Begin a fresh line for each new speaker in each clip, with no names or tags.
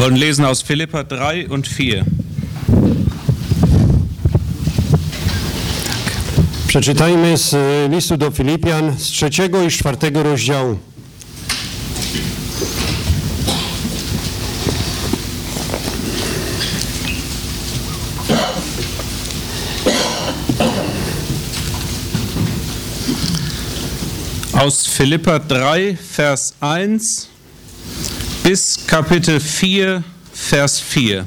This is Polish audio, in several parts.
Wir wollen lesen aus Philippa 3 und 4.
Przeczytajmy z e, listu do Filipian z trzeciego i czwartego rozdziału.
Aus Philippa 3, Vers 1 bis Kapitel 4, Vers 4.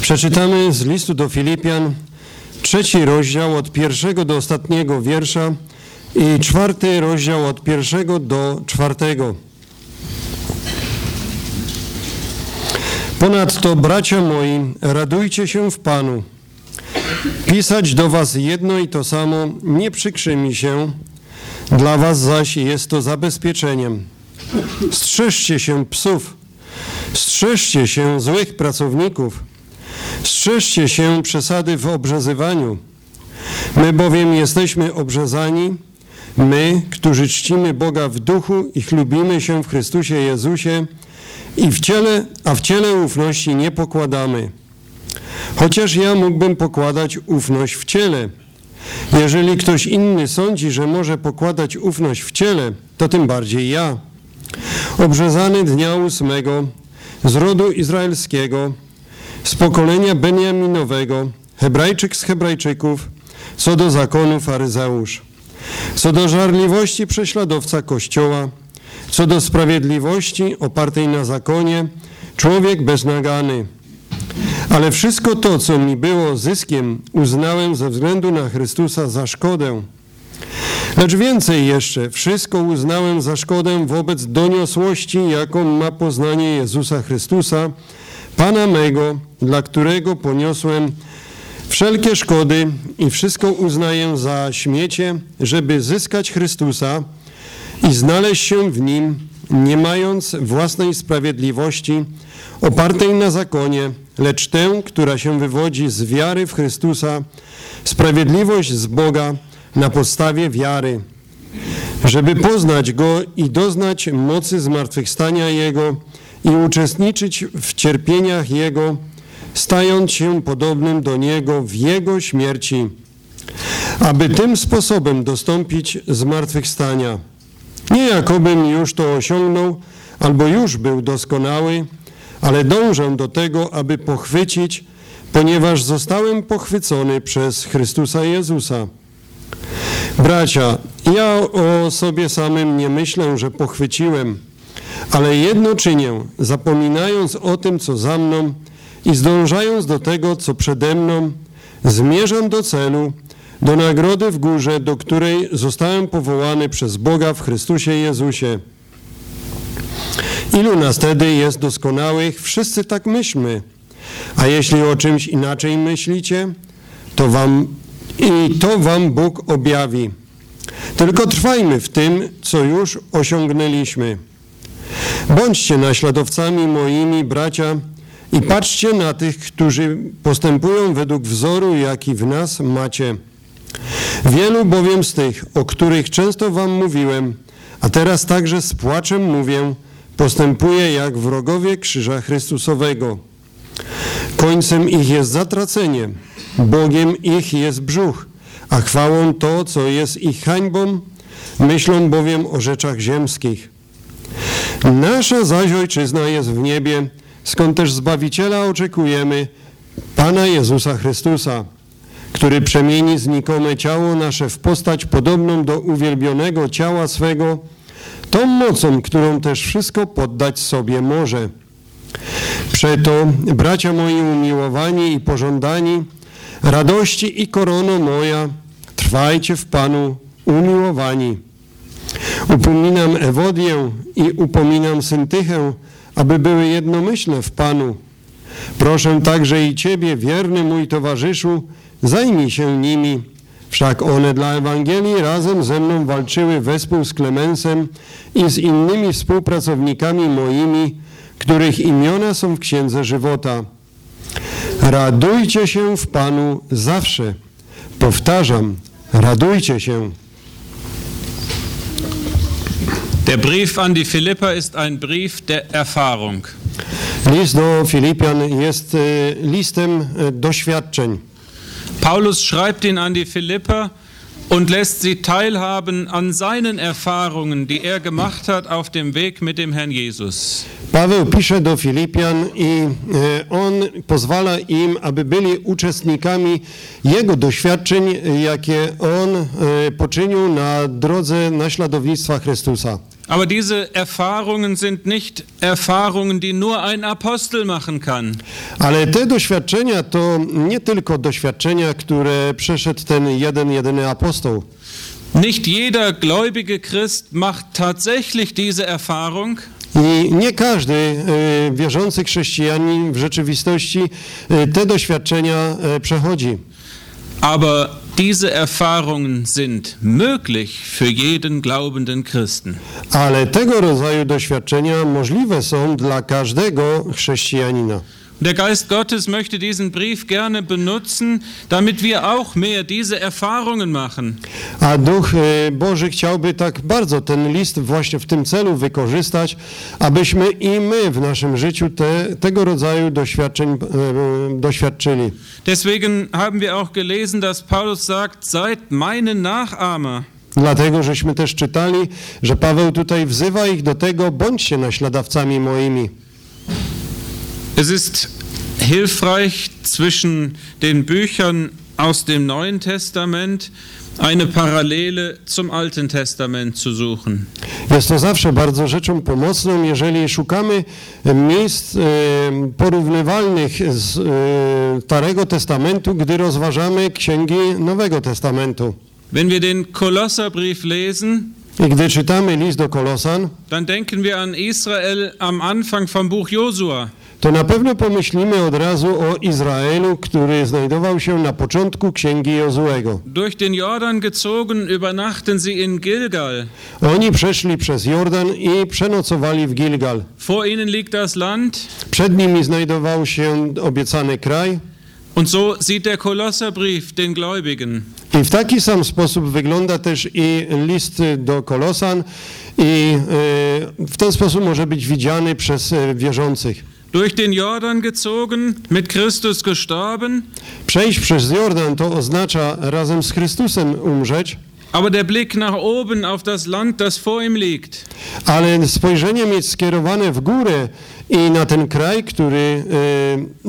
Przeczytamy z listu do Filipian trzeci rozdział od pierwszego do ostatniego wiersza i czwarty rozdział od pierwszego do czwartego. Ponadto, bracia moi, radujcie się w Panu. Pisać do was jedno i to samo nie przykrzy mi się, dla was zaś jest to zabezpieczeniem. Strzeżcie się psów, strzeżcie się złych pracowników, strzeżcie się przesady w obrzezywaniu. My bowiem jesteśmy obrzezani, my, którzy czcimy Boga w duchu i chlubimy się w Chrystusie Jezusie i w ciele, a w ciele ufności nie pokładamy. Chociaż ja mógłbym pokładać ufność w ciele. Jeżeli ktoś inny sądzi, że może pokładać ufność w ciele, to tym bardziej ja. Obrzezany dnia ósmego z rodu izraelskiego, z pokolenia Beniaminowego, Hebrajczyk z Hebrajczyków, co do zakonu faryzeusz, co do żarliwości prześladowca Kościoła, co do sprawiedliwości opartej na zakonie, człowiek beznagany. Ale wszystko to, co mi było zyskiem, uznałem ze względu na Chrystusa za szkodę. Lecz więcej jeszcze, wszystko uznałem za szkodę wobec doniosłości, jaką ma poznanie Jezusa Chrystusa, Pana mego, dla którego poniosłem wszelkie szkody i wszystko uznaję za śmiecie, żeby zyskać Chrystusa i znaleźć się w Nim, nie mając własnej sprawiedliwości opartej na zakonie, lecz tę, która się wywodzi z wiary w Chrystusa, sprawiedliwość z Boga na podstawie wiary, żeby poznać Go i doznać mocy zmartwychwstania Jego i uczestniczyć w cierpieniach Jego, stając się podobnym do Niego w Jego śmierci, aby tym sposobem dostąpić zmartwychwstania. Nie jakobym już to osiągnął, albo już był doskonały, ale dążę do tego, aby pochwycić, ponieważ zostałem pochwycony przez Chrystusa Jezusa. Bracia, ja o sobie samym nie myślę, że pochwyciłem, ale jedno czynię, zapominając o tym, co za mną i zdążając do tego, co przede mną, zmierzam do celu, do nagrody w górze, do której zostałem powołany przez Boga w Chrystusie Jezusie. Ilu nas wtedy jest doskonałych? Wszyscy tak myślmy. A jeśli o czymś inaczej myślicie, to wam i to wam Bóg objawi. Tylko trwajmy w tym, co już osiągnęliśmy. Bądźcie naśladowcami moimi, bracia, i patrzcie na tych, którzy postępują według wzoru, jaki w nas macie. Wielu bowiem z tych, o których często wam mówiłem, a teraz także z płaczem mówię, postępuje jak wrogowie krzyża Chrystusowego. Końcem ich jest zatracenie, Bogiem ich jest brzuch, a chwałą to, co jest ich hańbą, myślą bowiem o rzeczach ziemskich. Nasza zaś ojczyzna jest w niebie, skąd też Zbawiciela oczekujemy, Pana Jezusa Chrystusa, który przemieni znikome ciało nasze w postać podobną do uwielbionego ciała swego, tą mocą, którą też wszystko poddać sobie może. Przeto, bracia moi umiłowani i pożądani, radości i korono moja, trwajcie w Panu umiłowani. Upominam Ewodię i upominam Syntychę, aby były jednomyślne w Panu. Proszę także i Ciebie, wierny mój towarzyszu, zajmij się nimi, wszak one dla Ewangelii razem ze mną walczyły wespół z Klemensem i z innymi współpracownikami moimi, których imiona są w Księdze Żywota. Radujcie się w Panu zawsze. Powtarzam, radujcie się.
Der Brief an die Philipper ist ein Brief der Erfahrung.
List do Filipian jest e, listem e, doświadczeń.
Paulus schreibt ihn an die Philipper und lässt sie teilhaben an seinen Erfahrungen, die er gemacht hat auf dem Weg mit dem Herrn Jesus.
Paweł pisze do Filipian i e, on pozwala im, aby byli uczestnikami jego doświadczeń, jakie on e, poczynił na drodze naśladownictwa Chrystusa.
Aber diese Erfahrungen sind nicht Erfahrungen, die nur ein Apostel machen kann.
Ale te doświadczenia to nie tylko doświadczenia, które przeszedł ten jeden, jedyny apostoł.
Nicht jeder gläubige Christ macht tatsächlich diese Erfahrung,
I nie każdy e, wierzący chrześcijanin w rzeczywistości e, te doświadczenia e, przechodzi.
aber diese Erfahrungen sind möglich für jeden glaubenden Christen.
Ale tego rodzaju doświadczenia możliwe są dla każdego chrześcijanina.
Der Geist Gottes möchte diesen Brief gerne benutzen, damit wir auch mehr diese Erfahrungen machen.
A Duch e, Boży chciałby tak bardzo ten list właśnie w tym celu wykorzystać, abyśmy i my w naszym życiu te, tego rodzaju doświadczeń e, doświadczyli.
Deswegen haben wir auch gelesen, dass Paulus sagt, seid meine Nachahmer.
Dlatego żeśmy też czytali, że Paweł tutaj wzywa ich do tego, bądźcie naśladowcami moimi.
Es ist hilfreich zwischen den Büchern aus dem Neuen Testament eine Parallele zum Alten Testament zu suchen.
Jest to zawsze bardzo rzeczą pomocną, jeżeli szukamy miejsc e, porównywalnych z e, Starego Testamentu, gdy rozważamy księgi Nowego Testamentu.
Wenn wir den Kolosserbrief lesen,
I gdy czytamy list do Kolosan,
dann denken wir an Israel am Anfang vom Buch Josua.
To na pewno pomyślimy od razu o Izraelu, który znajdował się na początku księgi Jozuego.
Durch den Jordan gezogen, übernachten sie in Gilgal.
Oni przeszli przez Jordan i przenocowali w Gilgal.
Vor ihnen liegt das Land.
Przed nimi znajdował się obiecany kraj.
Und so sieht der Kolosserbrief den Gläubigen.
I w taki sam sposób wygląda też i list do Kolosan i e, w ten sposób może być widziany przez e, wierzących.
Durch den Jordan gezogen, mit Christus gestorben,
Przejść przez Jordan to oznacza razem z Chrystusem umrzeć,
aber der Blick nach oben auf das Land, das vor ihm liegt.
ale spojrzenie mieć skierowane w górę i na ten kraj, który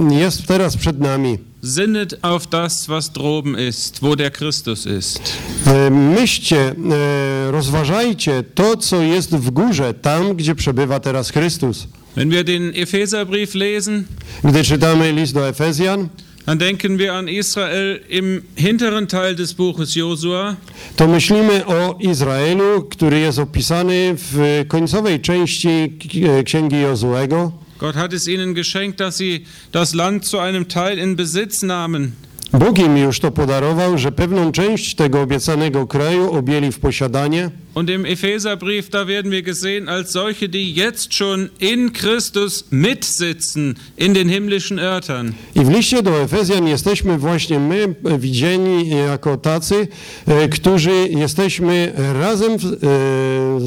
e, jest teraz przed nami.
Sinnet auf das, was droben ist, wo der Christus ist.
E, Myślcie, e, rozważajcie to, co jest w górze, tam, gdzie przebywa teraz Chrystus.
Wenn wir den Epheserbrief lesen,
Gdy czytamy list do Efezjan,
dann denken wir an Israel im hinteren Teil des Buches Josua.
to myślimy o Izraelu, który jest opisany w końcowej części Księgi Jozuego.
Gott hat es ihnen geschenkt, dass sie das Land zu einem Teil in Besitz nahmen.
Bóg im już to podarował, że pewną część tego obiecanego kraju objęli w posiadanie.
Und im Epheserbrief, da werden wir gesehen als solche, die jetzt schon in Christus mitsitzen in den himmlischen Örtern.
I w liście do Efezjan jesteśmy właśnie my e, widzieni jako tacy, e, którzy jesteśmy razem e,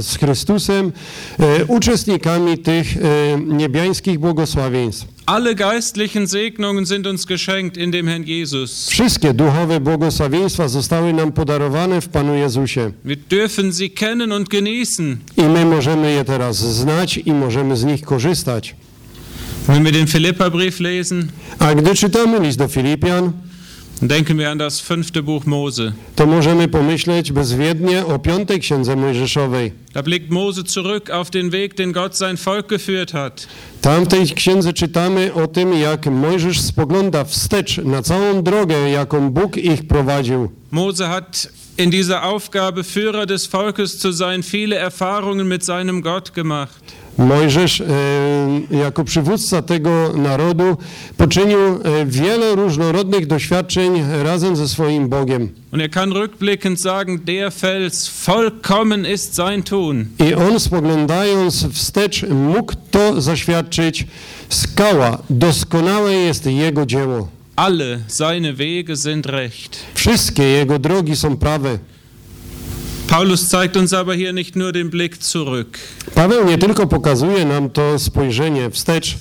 z Chrystusem uczestnikami tych niebiańskich błogosławieństw.
Alle geistlichen Segnungen sind uns geschenkt in dem Herrn Jesus.
Wszystkie duchowe błogosławieństwa zostały nam podarowane w Panu Jezusie.
Wir dürfen sie kennen und genießen.
I my możemy je teraz znać i możemy z nich korzystać.
Wenn wir den Philipperbrief lesen,
A gdy czytamy list do Filipian,
denken wir an das fünfte Buch Mose.
to możemy pomyśleć bezwiednie o piątej księdze Mojżeszowej.
Da blickt Mose zurück auf den Weg, den Gott sein Volk geführt hat.
Tam w tej księdze czytamy o tym, jak Mojżesz spogląda wstecz na całą drogę, jaką Bóg ich prowadził.
Mose hat in dieser Aufgabe, Führer des Volkes zu sein, viele Erfahrungen mit seinem Gott gemacht.
Mojżesz e, jako przywódca tego narodu poczynił e, wiele różnorodnych doświadczeń razem ze swoim Bogiem.
Und er kann rückblickend sagen, der Fels, vollkommen ist sein Tun.
I on spoglądając wstecz mógł to zaświadczyć. Skała, doskonałe jest jego dzieło.
Alle seine Wege sind recht.
Wszystkie jego drogi są prawe.
Paulus zeigt uns aber hier nicht nur den Blick zurück.
Paweł nie tylko pokazuje nam to spojrzenie wstecz,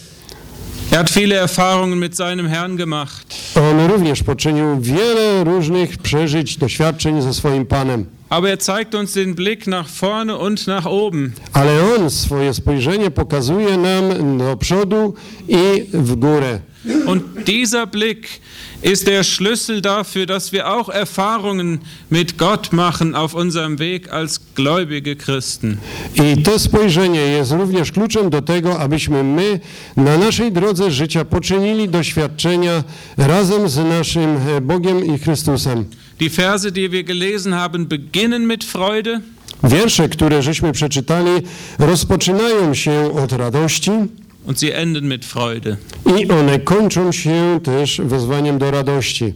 Er hat viele Erfahrungen mit seinem Herrn gemacht.
On również poczynił wiele różnych przeżyć, doświadczeń ze swoim Panem.
Aber er zeigt uns den Blick nach vorne und nach oben.
Ale On swoje spojrzenie pokazuje nam do przodu i w górę.
Und dieser Blick ist der Schlüssel dafür, dass wir auch Erfahrungen mit Gott machen auf unserem Weg als gläubige Christen.
I to spojrzenie jest również kluczem do tego, abyśmy my na naszej drodze życia poczynili doświadczenia razem z naszym e, Bogiem i Chrystusem.
Die Verse, die wir gelesen haben, beginnen mit Freude
Wiersze, które żeśmy przeczytali, rozpoczynają się od radości
und sie enden mit Freude.
i one kończą się też wezwaniem do radości.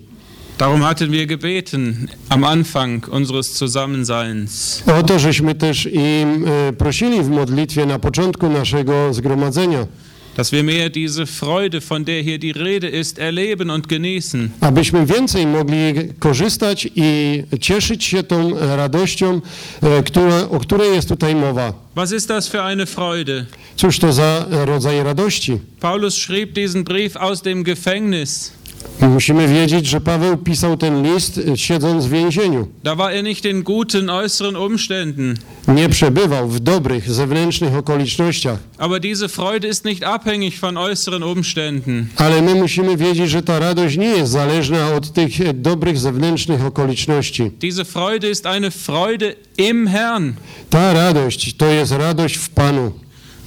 Darum hatten wir gebeten am Anfang unseres Zusammenseins.
O to, żeśmy też i e, prosili w modlitwie na początku naszego zgromadzenia,
dass wir mehr diese Freude, von der hier die Rede ist, erleben und genießen.
abyśmy więcej mogli korzystać i cieszyć się tą radością, e, która, o której jest tutaj mowa.
Was ist das für eine Freude?
Cóż to za rodzaj radości?
Paulus schrieb diesen Brief aus dem Gefängnis.
Musimy wiedzieć, że Paweł pisał ten list e, siedząc w więzieniu.
Da war er nicht in guten äußeren Umständen.
Nie przebywał w dobrych zewnętrznych okolicznościach,
Aber diese Freude ist nicht abhängig von äußeren Umständen.
ale my musimy wiedzieć, że ta radość nie jest zależna od tych e, dobrych zewnętrznych okoliczności.
Diese Freude ist eine Freude im Herrn.
Ta radość to jest radość w Panu.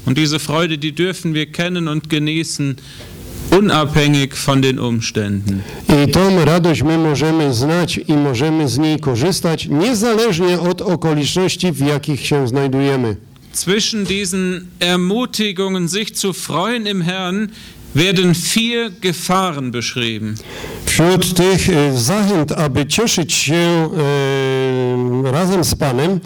Und diese Freude, die dürfen wir kennen und genießen, unabhängig von den Umständen.
I tą radość my możemy znać i możemy z niej korzystać niezależnie od okoliczności, w jakich się znajdujemy.
Zwischen diesen Ermutigungen, sich zu freuen im Herrn, werden vier Gefahren beschrieben.
Wśród tych e, zachęt, aby cieszyć się e, razem z Panem,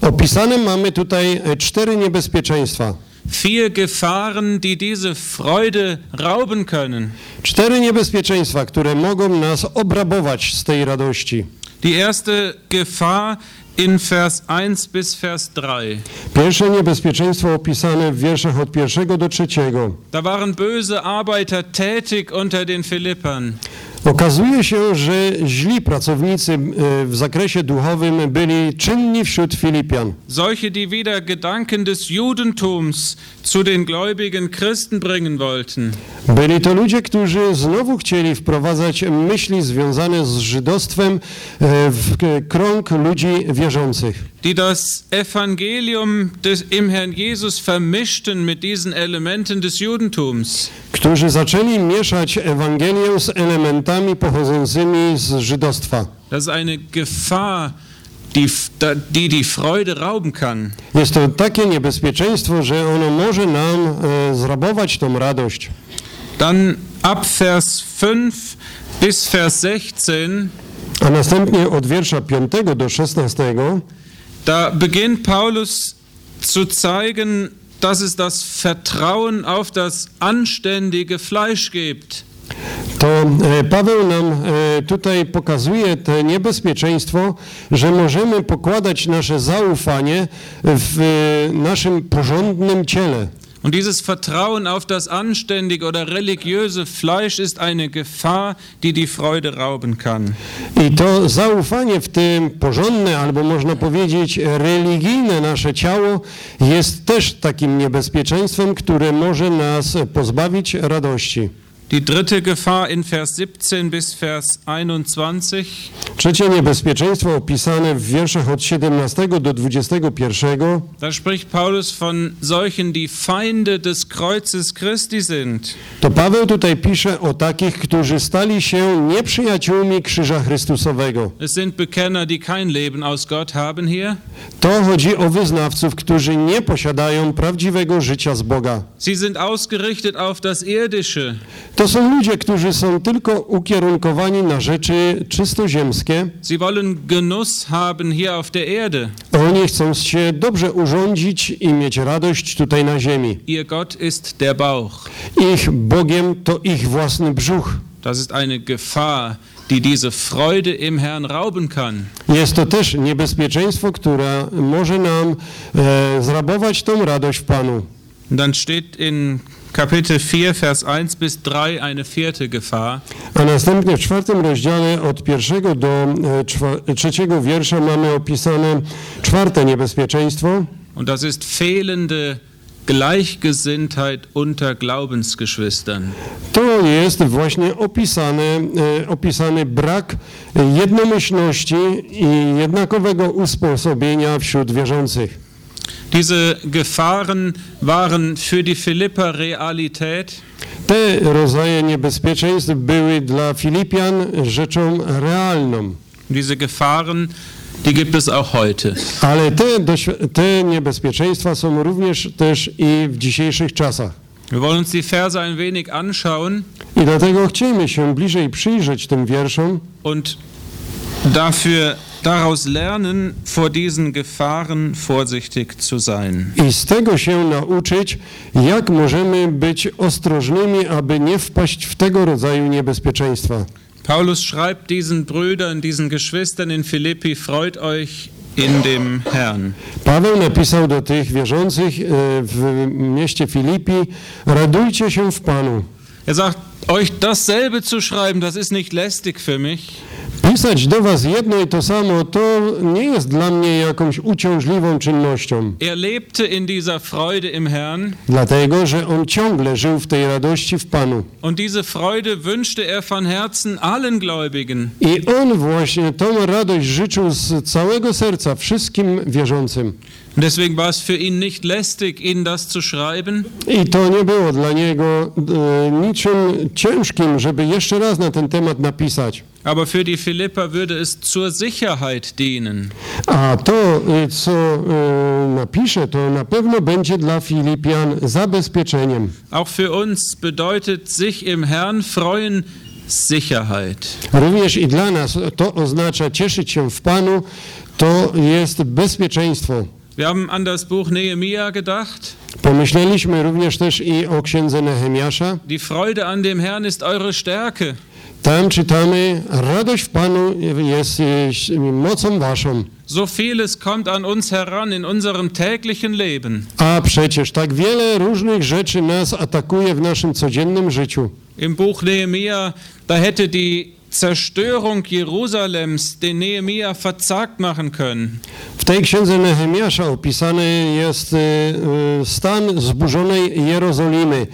opisane mamy tutaj e, cztery niebezpieczeństwa.
Vier Gefahren, die diese Freude rauben können.
Cztery niebezpieczeństwa, które mogą nas obrabować z tej radości.
Die erste Gefahr in Vers 1 bis Vers 3.
Pierwsze niebezpieczeństwo opisane w wierszach od pierwszego do trzeciego.
Da waren böse Arbeiter tätig unter den Philippern.
Okazuje się, że źli pracownicy e, w zakresie duchowym byli czynni wśród Filipian.
Solche, die wieder Gedanken des Judentums zu den gläubigen Christen bringen wollten.
Byli to ludzie, którzy znowu chcieli wprowadzać myśli związane z żydostwem e, w krąg ludzi wierzących.
Die das Evangelium des, im Herrn Jesus vermischten mit diesen Elementen des Judentums.
Którzy zaczęli mieszać Ewangelię z elementami pochodzącymi z żydostwa.
Das ist eine Gefahr, die die, die Freude rauben kann.
Jest to takie niebezpieczeństwo, że ono może nam e, zrabować tą radość.
Dann ab Vers 5 bis Vers 16,
A następnie od wiersza 5 do 16
da beginnt Paulus zu zeigen, dass es das Vertrauen auf das anständige Fleisch gibt.
to e, Paweł nam e, tutaj pokazuje to niebezpieczeństwo, że możemy pokładać nasze zaufanie w e, naszym porządnym ciele.
Und dieses Vertrauen auf das anständige oder religiöse Fleisch ist eine Gefahr, die die Freude rauben kann.
I to zaufanie w tym porządne, albo można powiedzieć religijne nasze ciało jest też takim niebezpieczeństwem, które może nas pozbawić radości.
Die dritte Gefahr in Vers 17 bis Vers 21.
Trzecie niebezpieczeństwo opisane w wierszach od 17 do 21
Da spricht Paulus von solchen, die Feinde des Kreuzes Christi sind.
to Paweł tutaj pisze o takich, którzy stali się nieprzyjaciółmi krzyża Chrystusowego.
Es sind Bekenner, die kein Leben aus Gott haben hier.
To chodzi o wyznawców, którzy nie posiadają prawdziwego życia z Boga.
Sie sind ausgerichtet auf das Irdische.
To są ludzie, którzy są tylko ukierunkowani na rzeczy czysto ziemskie.
Sie wollen Genuss haben hier auf der Erde.
Oni chcą się dobrze urządzić i mieć radość tutaj na ziemi.
Ihr Gott ist der Bauch.
Ich Bogiem to ich własny brzuch.
Das ist eine Gefahr, die diese Freude im Herrn rauben kann.
Jest to też niebezpieczeństwo, które może nam e, zrabować tą radość w Panu.
Dann steht in Kapitel 4, Vers 1 bis 3 eine vierte Gefahr.
A następnie w czwartym rozdziale od pierwszego do e, czwa- trzeciego wiersza mamy opisane czwarte niebezpieczeństwo.
Und das ist fehlende Gleichgesinntheit unter Glaubensgeschwistern.
To jest właśnie opisane, e, opisany brak jednomyślności i jednakowego usposobienia wśród wierzących.
Diese Gefahren waren für die Philipper Realität.
Te rodzaje niebezpieczeństw były dla Filipian rzeczą realną,
Diese Gefahren, die gibt es auch heute.
ale te, te niebezpieczeństwa są również też i w dzisiejszych czasach.
Wir wollen uns die Verse ein wenig anschauen
I dlatego chcemy się bliżej przyjrzeć tym wierszom
und dafür daraus lernen, vor diesen Gefahren vorsichtig zu sein.
i z tego się nauczyć, jak możemy być ostrożnymi, aby nie wpaść w tego rodzaju niebezpieczeństwa.
Paulus schreibt diesen Brüdern, diesen Geschwistern in Philippi, freut euch in dem Herrn.
Paweł napisał do tych wierzących e, w mieście Filipi, radujcie się w Panu.
Er sagt, euch dasselbe zu schreiben, das ist nicht lästig für mich.
Pisać do was jedno i to samo, to nie jest dla mnie jakąś uciążliwą czynnością,
Er lebte in dieser Freude im Herrn
dlatego że on ciągle żył w tej radości w Panu.
und diese Freude wünschte er von Herzen allen Gläubigen.
I on właśnie tą radość życzył z całego serca wszystkim wierzącym.
Und deswegen war es für ihn nicht lästig, ihnen das zu schreiben,
I to nie było dla niego e, niczym ciężkim, żeby jeszcze raz na ten temat napisać.
aber für die Philipper würde es zur Sicherheit dienen.
A to, e, co e, napisze, to na pewno będzie dla Filipian zabezpieczeniem.
Auch für uns bedeutet sich im Herrn freuen Sicherheit.
Również i dla nas to oznacza cieszyć się w Panu, to jest bezpieczeństwo.
Wir haben an das Buch Nehemia gedacht.
Pomyśleliśmy również też i o księdze Nehemiasza.
Die Freude an dem Herrn ist eure Stärke.
Tam czytamy, radość w Panu jest mocą waszą.
So vieles kommt an uns heran in unserem täglichen Leben.
A przecież tak wiele różnych rzeczy nas atakuje w naszym codziennym życiu.
Im Buch Nehemia, da hätte die Zerstörung Jerusalems den Nehemia verzagt machen können.
W tej księdze Nehemiasza opisany jest e, e, stan zburzonej Jerozolimy.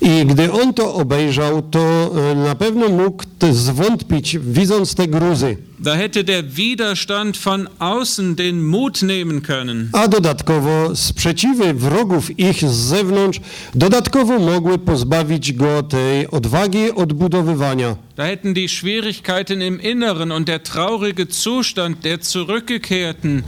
I gdy on to obejrzał, to e, na pewno mógł zwątpić, widząc te gruzy.
Da hätte der Widerstand von außen den Mut nehmen können.
A dodatkowo sprzeciwy wrogów ich z zewnątrz dodatkowo mogły pozbawić go tej odwagi odbudowywania.
Da hätten die Schwierigkeiten im Inneren und der traurige Zustand der Zurückgekehrten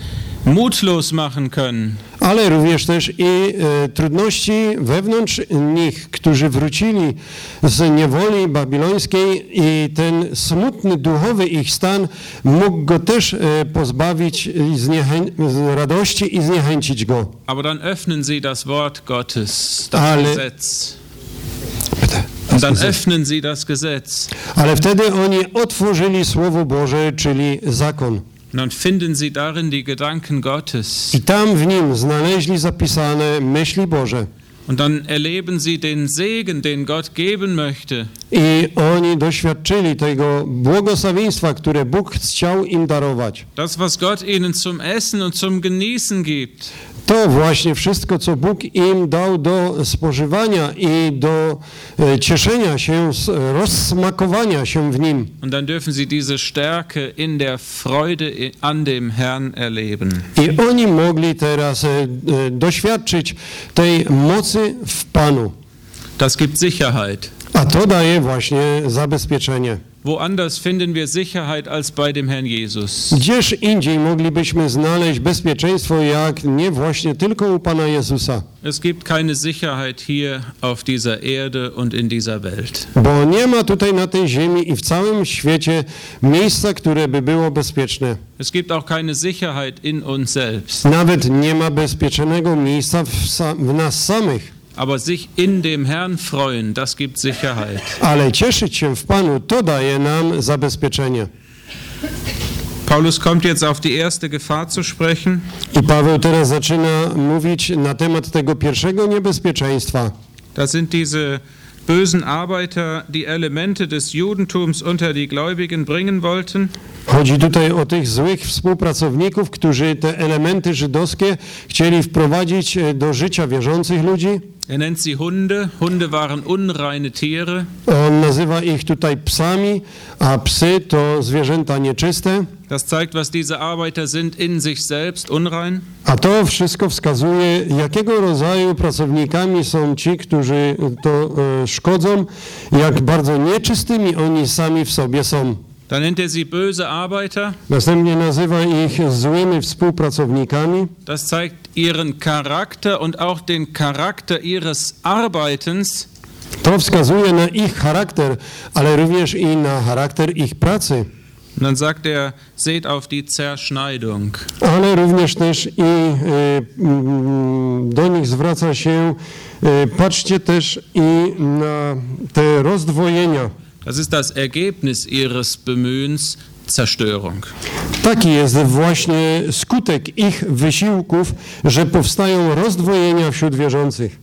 mutlos machen können.
Ale również też i e, trudności wewnątrz nich, którzy wrócili z niewoli babilońskiej i ten smutny duchowy ich stan mógł go też e, pozbawić z radości i zniechęcić go.
Aber dann öffnen sie das Wort Gottes, das
Alle-
Gesetz. Dann öffnen sie das Gesetz.
Ale wtedy oni otworzyli Słowo Boże, czyli zakon.
Und dann finden sie darin die Gedanken Gottes.
I tam w nim znaleźli zapisane myśli Boże.
Und dann erleben sie den Segen, den Gott geben möchte.
I oni doświadczyli tego błogosławieństwa, które Bóg chciał im darować.
Das, was Gott ihnen zum Essen und zum Genießen gibt.
To właśnie wszystko, co Bóg im dał do spożywania i do e, cieszenia się, rozsmakowania się w nim.
Und dann dürfen sie diese Stärke in der Freude an dem Herrn erleben.
I oni mogli teraz e, e, doświadczyć tej mocy w Panu.
Das gibt Sicherheit.
A to daje właśnie zabezpieczenie.
Woanders finden wir Sicherheit als bei dem Herrn Jesus.
Gdzież indziej moglibyśmy znaleźć bezpieczeństwo, jak nie właśnie tylko u Pana Jezusa.
Es gibt keine Sicherheit hier auf dieser Erde und in dieser Welt.
Bo nie ma tutaj na tej ziemi i w całym świecie miejsca, które by było bezpieczne.
Es gibt auch keine Sicherheit in uns selbst.
Nawet nie ma bezpiecznego miejsca w, w nas samych.
Aber sich in dem Herrn freuen, das gibt Sicherheit.
Ale cieszyć się w Panu, to daje nam zabezpieczenie.
Paulus kommt jetzt auf die erste Gefahr zu sprechen.
I Paweł teraz zaczyna mówić na temat tego pierwszego niebezpieczeństwa.
Das sind diese bösen Arbeiter, die Elemente des Judentums unter die Gläubigen bringen wollten.
Chodzi tutaj o tych złych współpracowników, którzy te elementy żydowskie chcieli wprowadzić e, do życia wierzących ludzi.
Er nennt sie Hunde. Hunde waren unreine Tiere.
On nazywa ich tutaj psami, a psy to zwierzęta nieczyste.
Das zeigt, was diese Arbeiter sind in sich selbst, unrein.
A to wszystko wskazuje, jakiego rodzaju pracownikami są ci, którzy to e, szkodzą, jak bardzo nieczystymi oni sami w sobie są.
Dann nennt er sie böse Arbeiter.
Następnie nazywa ich złymi współpracownikami.
Das zeigt ihren Charakter und auch den Charakter ihres Arbeitens.
To wskazuje na ich charakter, ale również i na charakter ich pracy.
Und dann sagt er, seht auf die Zerschneidung.
Ale również też i mm, do nich zwraca się, patrzcie też i na te rozdwojenia.
Das ist das Ergebnis ihres Bemühens, Zerstörung.
Taki jest właśnie skutek ich wysiłków, że powstają rozdwojenia wśród wierzących.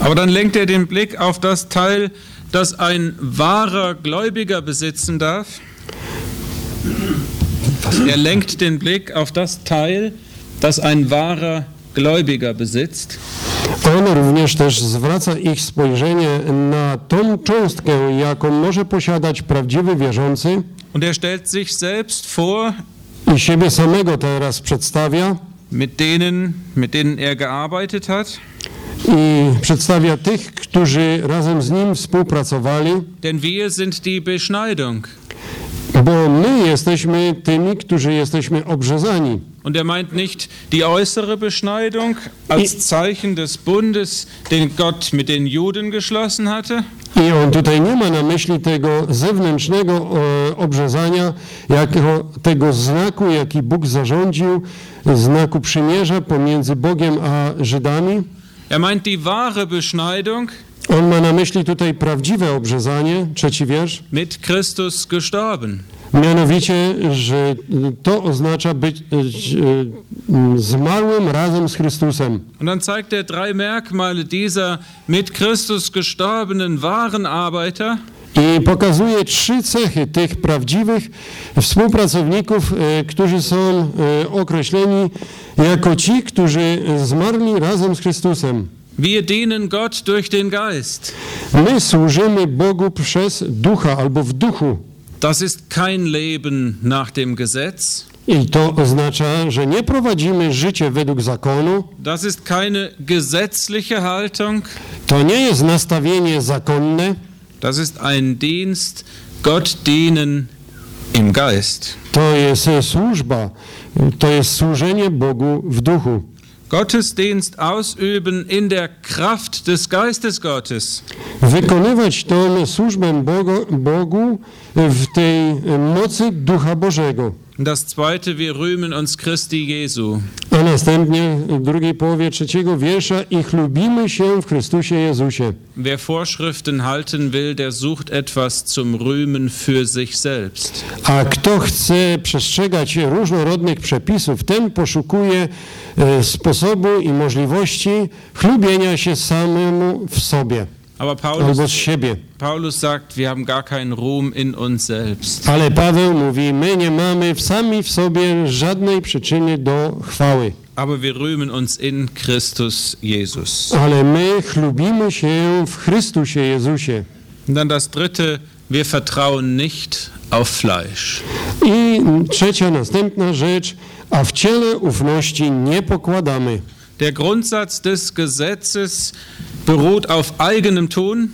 Aber dann lenkt er den Blick auf das Teil, das ein wahrer Gläubiger besitzen darf. Er lenkt den Blick auf das Teil, das ein wahrer Gläubiger besitzt.
On również też zwraca ich spojrzenie na tą cząstkę, jaką może posiadać prawdziwy wierzący
Und er stellt sich selbst vor
i siebie samego teraz przedstawia
mit denen, mit denen er gearbeitet hat.
i przedstawia tych, którzy razem z nim współpracowali,
Denn wir sind die Beschneidung.
Bo my jesteśmy tymi, którzy jesteśmy obrzezani.
Und er meint nicht die äußere Beschneidung als Zeichen des Bundes, den Gott mit den Juden geschlossen hatte,
I on tutaj nie ma na myśli tego zewnętrznego e, obrzezania, jako tego znaku, jaki Bóg zarządził, znaku przymierza pomiędzy Bogiem a Żydami.
Er meint die wahre Beschneidung
On ma na myśli tutaj prawdziwe obrzezanie, trzeci wiersz,
mit Christus gestorben.
mianowicie, że to oznacza być e, zmarłym razem z Chrystusem.
Und dann zeigt er drei Merkmale dieser mit Christus gestorbenen wahren Arbeiter.
I pokazuje trzy cechy tych prawdziwych współpracowników, e, którzy są e, określeni jako ci, którzy zmarli razem z Chrystusem.
Wir dienen Gott durch den Geist.
My służymy Bogu przez ducha albo w duchu.
Das ist kein Leben nach dem Gesetz.
I to oznacza, że nie prowadzimy życie według zakonu.
Das ist keine gesetzliche Haltung.
To nie jest nastawienie zakonne.
Das ist ein Dienst, Gott dienen im Geist.
To jest służba. To jest służenie Bogu w duchu.
Gottesdienst ausüben in der Kraft des Geistes Gottes.
Wykonywać tą służbę Bogu, Bogu w tej mocy Ducha Bożego.
Das zweite, wir rühmen uns Christi Jesu.
A następnie w drugiej połowie trzeciego wiersza i chlubimy się w Chrystusie Jezusie.
Wer Vorschriften halten will, der sucht etwas zum Rühmen für sich selbst.
A kto chce przestrzegać różnorodnych przepisów, ten poszukuje e, sposobu i możliwości chlubienia się samemu w sobie
Aber Paulus. Paulus sagt, wir haben gar keinen Ruhm in uns selbst.
Ale Paweł mówi, my nie mamy w sami w sobie żadnej przyczyny do chwały,
Aber wir rühmen uns in Christus Jesus.
ale my chlubimy się w Chrystusie Jezusie.
Und dann das dritte, wir vertrauen nicht auf Fleisch.
I trzecia, następna rzecz, a w ciele ufności nie pokładamy.
Der Grundsatz des Gesetzes beruht auf eigenem Tun.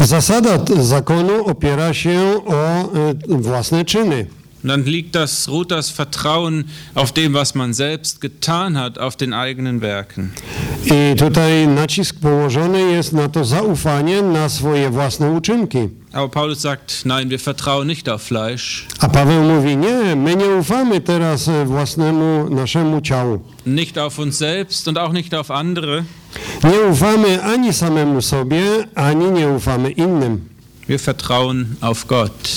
Zasada zakonu opiera się o e, własne czyny.
Und dann liegt das, ruht das Vertrauen auf dem, was man selbst getan hat, auf den eigenen Werken.
I tutaj nacisk położony jest na to zaufanie na swoje własne uczynki.
Aber Paulus sagt, nein, wir vertrauen nicht auf Fleisch,
A Paweł mówi, nie, my nie ufamy teraz e, własnemu naszemu ciału.
nicht auf uns selbst und auch nicht auf andere.
Nie ufamy ani samemu sobie, ani nie ufamy innym.
Wir vertrauen auf Gott.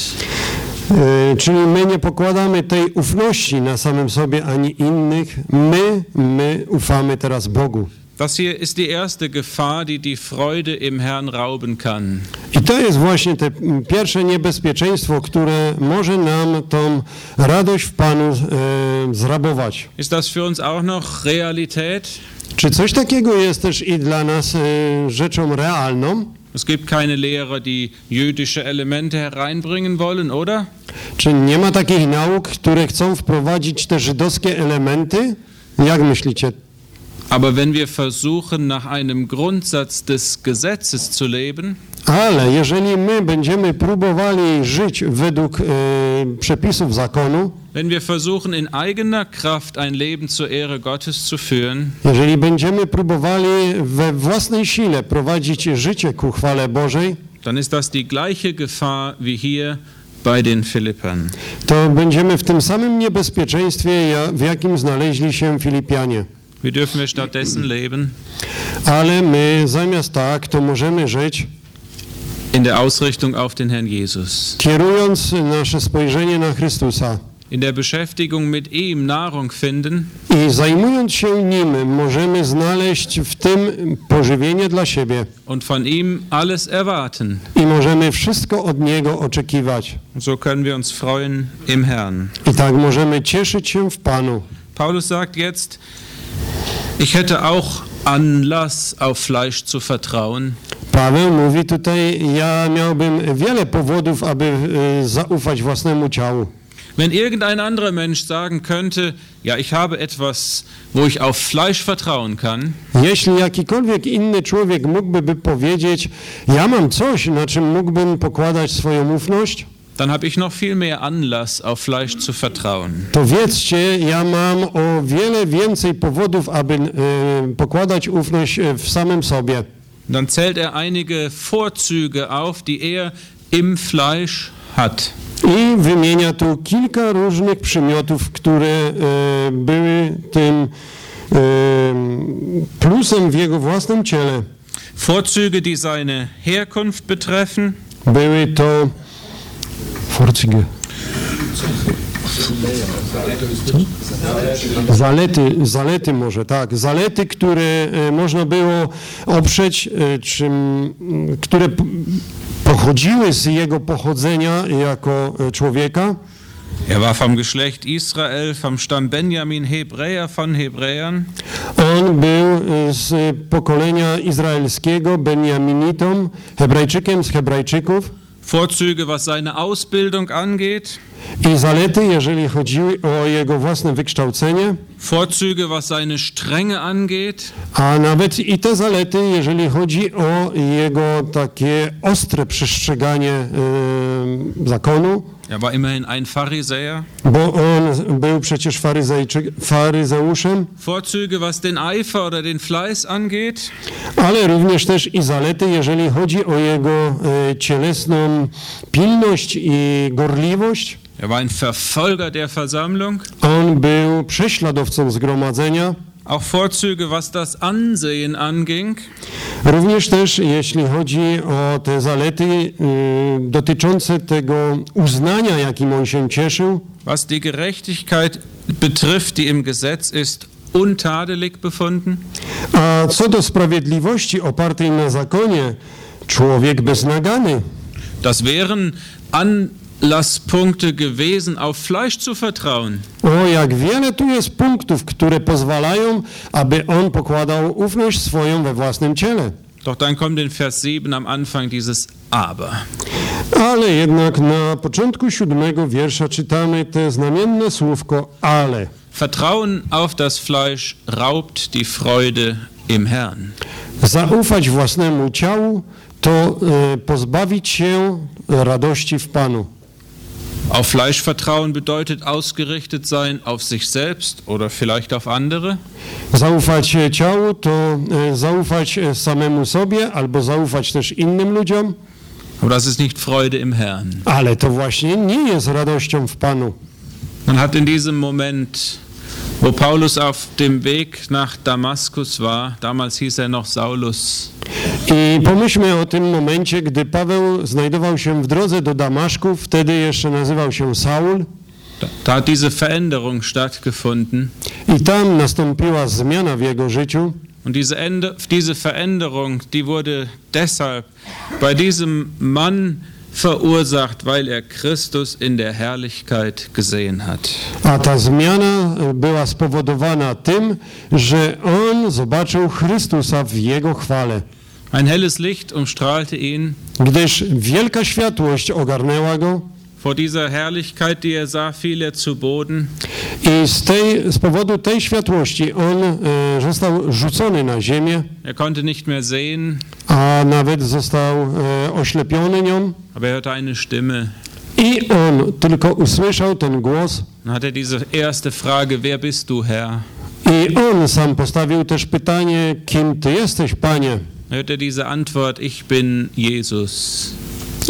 E, Czyli my nie pokładamy tej ufności na samym sobie ani innych. My, my ufamy teraz Bogu.
Das hier ist die erste Gefahr, die die Freude im Herrn rauben kann.
I to jest właśnie te pierwsze niebezpieczeństwo, które może nam tą radość w Panu e, zrabować.
Ist das für uns auch noch Realität?
Czy coś takiego jest też i dla nas e, rzeczą realną?
Es gibt keine Lehrer, die jüdische Elemente hereinbringen wollen, oder?
Czy nie ma takich nauk, które chcą wprowadzić te żydowskie elementy? Jak myślicie?
Aber wenn wir versuchen, nach einem Grundsatz des Gesetzes zu leben,
Ale jeżeli my będziemy próbowali żyć według e, przepisów zakonu,
wenn wir versuchen, in eigener Kraft ein Leben zur Ehre Gottes zu führen,
jeżeli będziemy próbowali we własnej sile prowadzić życie ku chwale Bożej,
dann ist das die gleiche Gefahr wie hier bei den Philippern.
to będziemy w tym samym niebezpieczeństwie, w jakim znaleźli się Filipianie.
Wie dürfen wir stattdessen leben?
Ale my zamiast tak, to możemy żyć
In der Ausrichtung auf den Herrn Jesus.
kierując nasze spojrzenie na Chrystusa
In der Beschäftigung mit ihm Nahrung finden
i zajmując się Nim, możemy znaleźć w tym pożywienie dla siebie
und von ihm alles erwarten.
i możemy wszystko od Niego oczekiwać.
So können wir uns freuen im Herrn.
I tak możemy cieszyć się w Panu.
Paulus sagt jetzt, ich hätte auch Anlass auf Fleisch zu vertrauen,
Paweł mówi tutaj, ja miałbym wiele powodów, aby e, zaufać własnemu ciału.
Wenn irgendein anderer Mensch sagen könnte, ja, ich habe etwas, wo ich auf Fleisch vertrauen kann,
Jeśli jakikolwiek inny człowiek mógłby by powiedzieć, ja mam coś, na czym mógłbym pokładać swoją ufność,
dann habe ich noch viel mehr Anlass, auf Fleisch zu vertrauen.
to wiedzcie, ja mam o wiele więcej powodów, aby e, pokładać ufność e, w samym sobie.
Dann zählt er einige Vorzüge auf, die er im Fleisch hat.
I wymienia tu kilka różnych przymiotów, które e, były tym e, plusem w jego własnym ciele.
Vorzüge, die seine Herkunft betreffen,
Były to Vorzüge. Zalety, zalety może, tak. Zalety, które e, można było oprzeć, czym, które pochodziły z jego pochodzenia jako e, człowieka.
er war vom Geschlecht Israel, vom Stamm Benjamin, Hebräer von Hebräern,
On był e, z pokolenia izraelskiego, Benjaminitą, Hebrajczykiem z Hebrajczyków.
Vorzüge, was seine Ausbildung angeht,
I zalety, jeżeli chodziły o jego własne wykształcenie,
Vorzüge, was seine Strenge angeht,
a nawet i te zalety, jeżeli chodzi o jego takie ostre przestrzeganie e, zakonu,
er war immerhin ein Pharisäer,
bo on był przecież faryzeuszem,
Vorzüge, was den Eifer oder den Fleiß angeht,
ale również też i zalety, jeżeli chodzi o jego e, cielesną pilność i gorliwość.
er war ein Verfolger der Versammlung,
On był prześladowcą zgromadzenia,
auch Vorzüge, was das Ansehen anging,
Również też jeśli chodzi o te zalety y, dotyczące tego uznania, jakim on się cieszył,
was die Gerechtigkeit betrifft, die im Gesetz ist, untadelig befunden,
a co do sprawiedliwości opartej na zakonie, człowiek beznagany.
das wären Anlasspunkte gewesen, auf Fleisch zu vertrauen.
O, jak wiele tu jest punktów, które pozwalają, aby on pokładał ufność swoją we własnym ciele.
Doch dann kommt in Vers 7 am Anfang dieses Aber.
Ale jednak na początku siódmego wiersza czytamy te znamienne słówko ale.
Vertrauen auf das Fleisch raubt die Freude im Herrn.
Zaufać własnemu ciału to e, pozbawić się radości w Panu.
Auf Fleisch vertrauen bedeutet ausgerichtet sein auf sich selbst oder vielleicht auf andere.
Zaufać e, ciału to e, zaufać e, samemu sobie albo zaufać też innym ludziom,
Aber das ist nicht Freude im Herrn.
ale to właśnie nie jest radością w Panu.
Man hat in diesem Moment, wo Paulus auf dem Weg nach Damaskus war, damals hieß er noch Saulus,
I pomyślmy o tym momencie, gdy Paweł znajdował się w drodze do Damaszku, wtedy jeszcze nazywał się Saul,
Da, hat diese Veränderung stattgefunden.
i tam nastąpiła zmiana w jego życiu.
Und diese, Ende, diese Veränderung, die wurde deshalb bei diesem Mann verursacht, weil er Christus in der Herrlichkeit gesehen hat.
A ta zmiana e, była spowodowana tym, że on zobaczył Chrystusa w jego chwale.
Ein helles Licht umstrahlte ihn.
Gdyż wielka światłość ogarnęła go
Vor dieser Herrlichkeit, die er sah, fiel er zu Boden.
i z, tej, z powodu tej światłości on e, został rzucony na ziemię,
Er konnte nicht mehr sehen,
a nawet został e, oślepiony nią.
aber er hörte eine Stimme.
I on tylko usłyszał ten głos
Dann hat er diese erste Frage, wer bist du, Herr?
i on sam postawił też pytanie, kim ty jesteś, Panie?
Dann hört er diese Antwort, ich bin Jesus.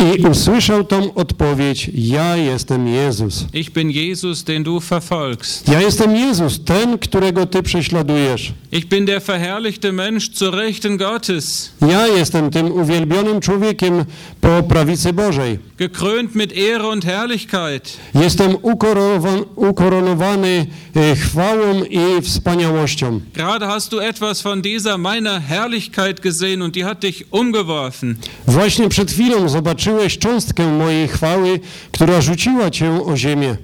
I usłyszał tą odpowiedź, ja jestem Jezus.
Ich bin Jesus, den du verfolgst.
Ja jestem Jezus, ten, którego ty prześladujesz.
Ich bin der verherrlichte Mensch zur Rechten Gottes,
Ja jestem tym uwielbionym człowiekiem po prawicy Bożej.
gekrönt mit Ehre und Herrlichkeit.
Jestem ukoronowan- ukoronowany e, chwałą i wspaniałością.
Gerade hast du etwas von dieser meiner Herrlichkeit gesehen und die hat dich umgeworfen.
Właśnie przed chwilą zobaczyłeś cząstkę mojej chwały, która rzuciła cię o ziemię.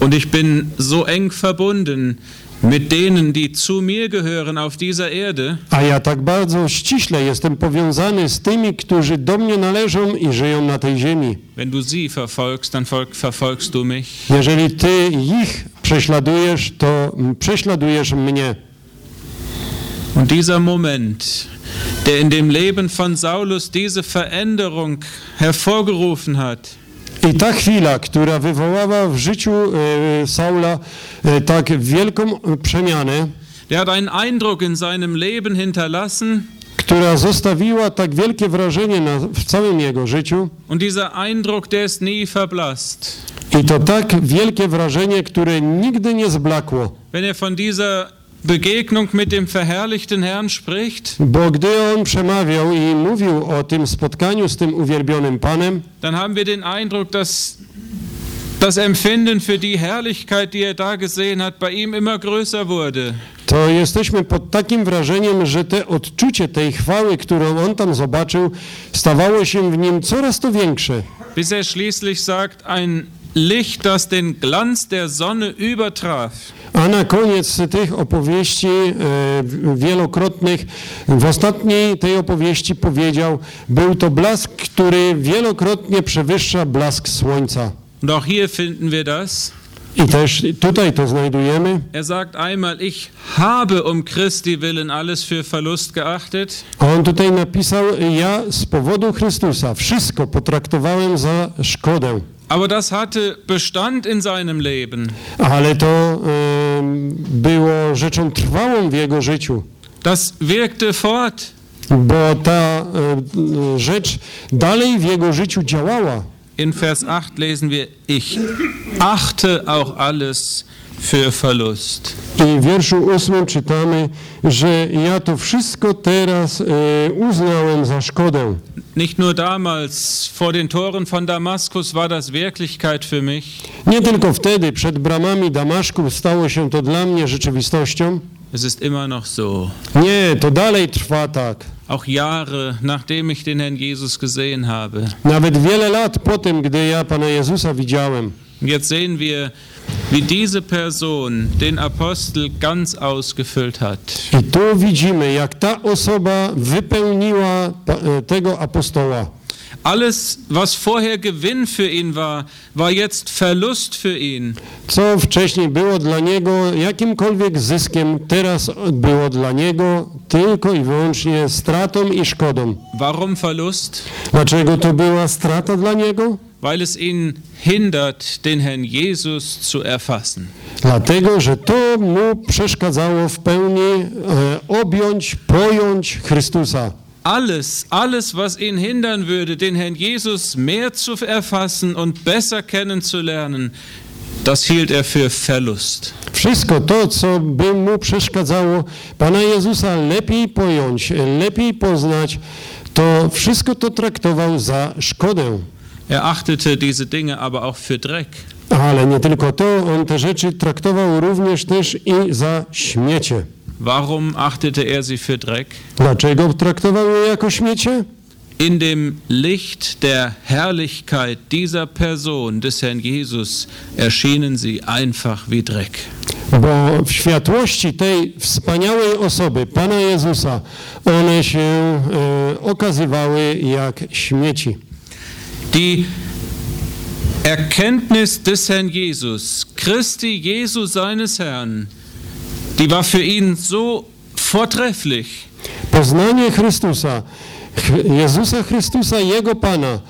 Und ich bin so eng verbunden mit denen, die zu mir gehören auf dieser Erde,
A ja tak bardzo ściśle jestem powiązany z tymi, którzy do mnie należą i żyją na tej ziemi.
wenn du sie verfolgst, dann folg, verfolgst du mich.
Jeżeli ty ich prześladujesz, to prześladujesz mnie.
Und dieser Moment, der in dem Leben von Saulus diese Veränderung hervorgerufen hat,
I ta chwila, która wywołała w życiu e, Saula e, tak wielką przemianę,
der hat einen Eindruck in seinem Leben hinterlassen
która zostawiła tak wielkie wrażenie na, w całym jego życiu,
und dieser Eindruck, der ist nie verblasst.
i to tak wielkie wrażenie, które nigdy nie zblakło.
Wenn er von dieser Begegnung mit dem verherrlichten Herrn spricht,
Bo gdy on przemawiał i mówił o tym spotkaniu z tym uwielbionym Panem,
dann haben wir den Eindruck, dass das Empfinden für die Herrlichkeit, die er da gesehen hat, bei ihm immer größer wurde.
to jesteśmy pod takim wrażeniem, że te odczucie tej chwały, którą on tam zobaczył, stawało się w nim coraz to większe.
Bis er schließlich sagt, ein Licht, das den Glanz der Sonne übertraf.
A na koniec tych opowieści e, wielokrotnych, w ostatniej tej opowieści powiedział, był to blask, który wielokrotnie przewyższa blask słońca.
Auch hier finden wir das.
I też tutaj to znajdujemy.
Er sagt einmal, ich habe um Christi willen alles für Verlust geachtet.
A on tutaj napisał, ja z powodu Chrystusa wszystko potraktowałem za szkodę.
Aber das hatte Bestand in seinem Leben.
Ale to em, było rzeczą trwałą w jego życiu,
Das wirkte fort.
bo ta e, rzecz dalej w jego życiu działała.
In Vers 8 lesen wir, ich achte auch alles für Verlust.
I w wierszu ósmym czytamy, że ja to wszystko teraz e, uznałem za szkodę.
Nicht nur damals vor den Toren von Damaskus war das Wirklichkeit für mich,
Nie tylko wtedy przed bramami Damaszku stało się to dla mnie rzeczywistością.
es ist immer noch so.
Nie, to dalej trwa tak.
Auch Jahre nachdem ich den Herrn Jesus gesehen habe.
Nawet wiele lat po tym, gdy ja Pana Jezusa widziałem.
Jetzt sehen wir, wie diese Person den Apostel ganz ausgefüllt hat.
I tu widzimy, jak ta osoba wypełniła e, tego apostoła.
Alles, was vorher Gewinn für ihn war, war jetzt Verlust für ihn.
Co wcześniej było dla niego jakimkolwiek zyskiem, teraz było dla niego tylko i wyłącznie stratą i szkodą.
Warum Verlust?
Dlaczego to była strata dla niego?
Weil es ihn hindert, den Herrn Jesus zu erfassen.
Dlatego, że to mu przeszkadzało w pełni e, objąć, pojąć Chrystusa.
Alles, alles, was ihn hindern würde, den Herrn Jesus mehr zu erfassen und besser kennenzulernen, das hielt er für Verlust.
Wszystko to, co by mu przeszkadzało Pana Jezusa lepiej pojąć, lepiej poznać, to wszystko to traktował za szkodę.
Er achtete diese Dinge aber auch für Dreck.
Ale nie tylko to, on te rzeczy traktował również też i za śmiecie.
Warum achtete er sie für Dreck?
Dlaczego traktował je jako śmiecie?
In dem Licht der Herrlichkeit dieser Person, des Herrn Jesus, erschienen sie einfach wie Dreck.
Bo w światłości tej wspaniałej osoby, Pana Jezusa, one się e, okazywały jak śmieci.
Die Erkenntnis des Herrn Jesus, Christi Jesu seines Herrn, die war für ihn so vortrefflich,
Poznanie Chrystusa, Ch- Jezusa Chrystusa, Jego Pana,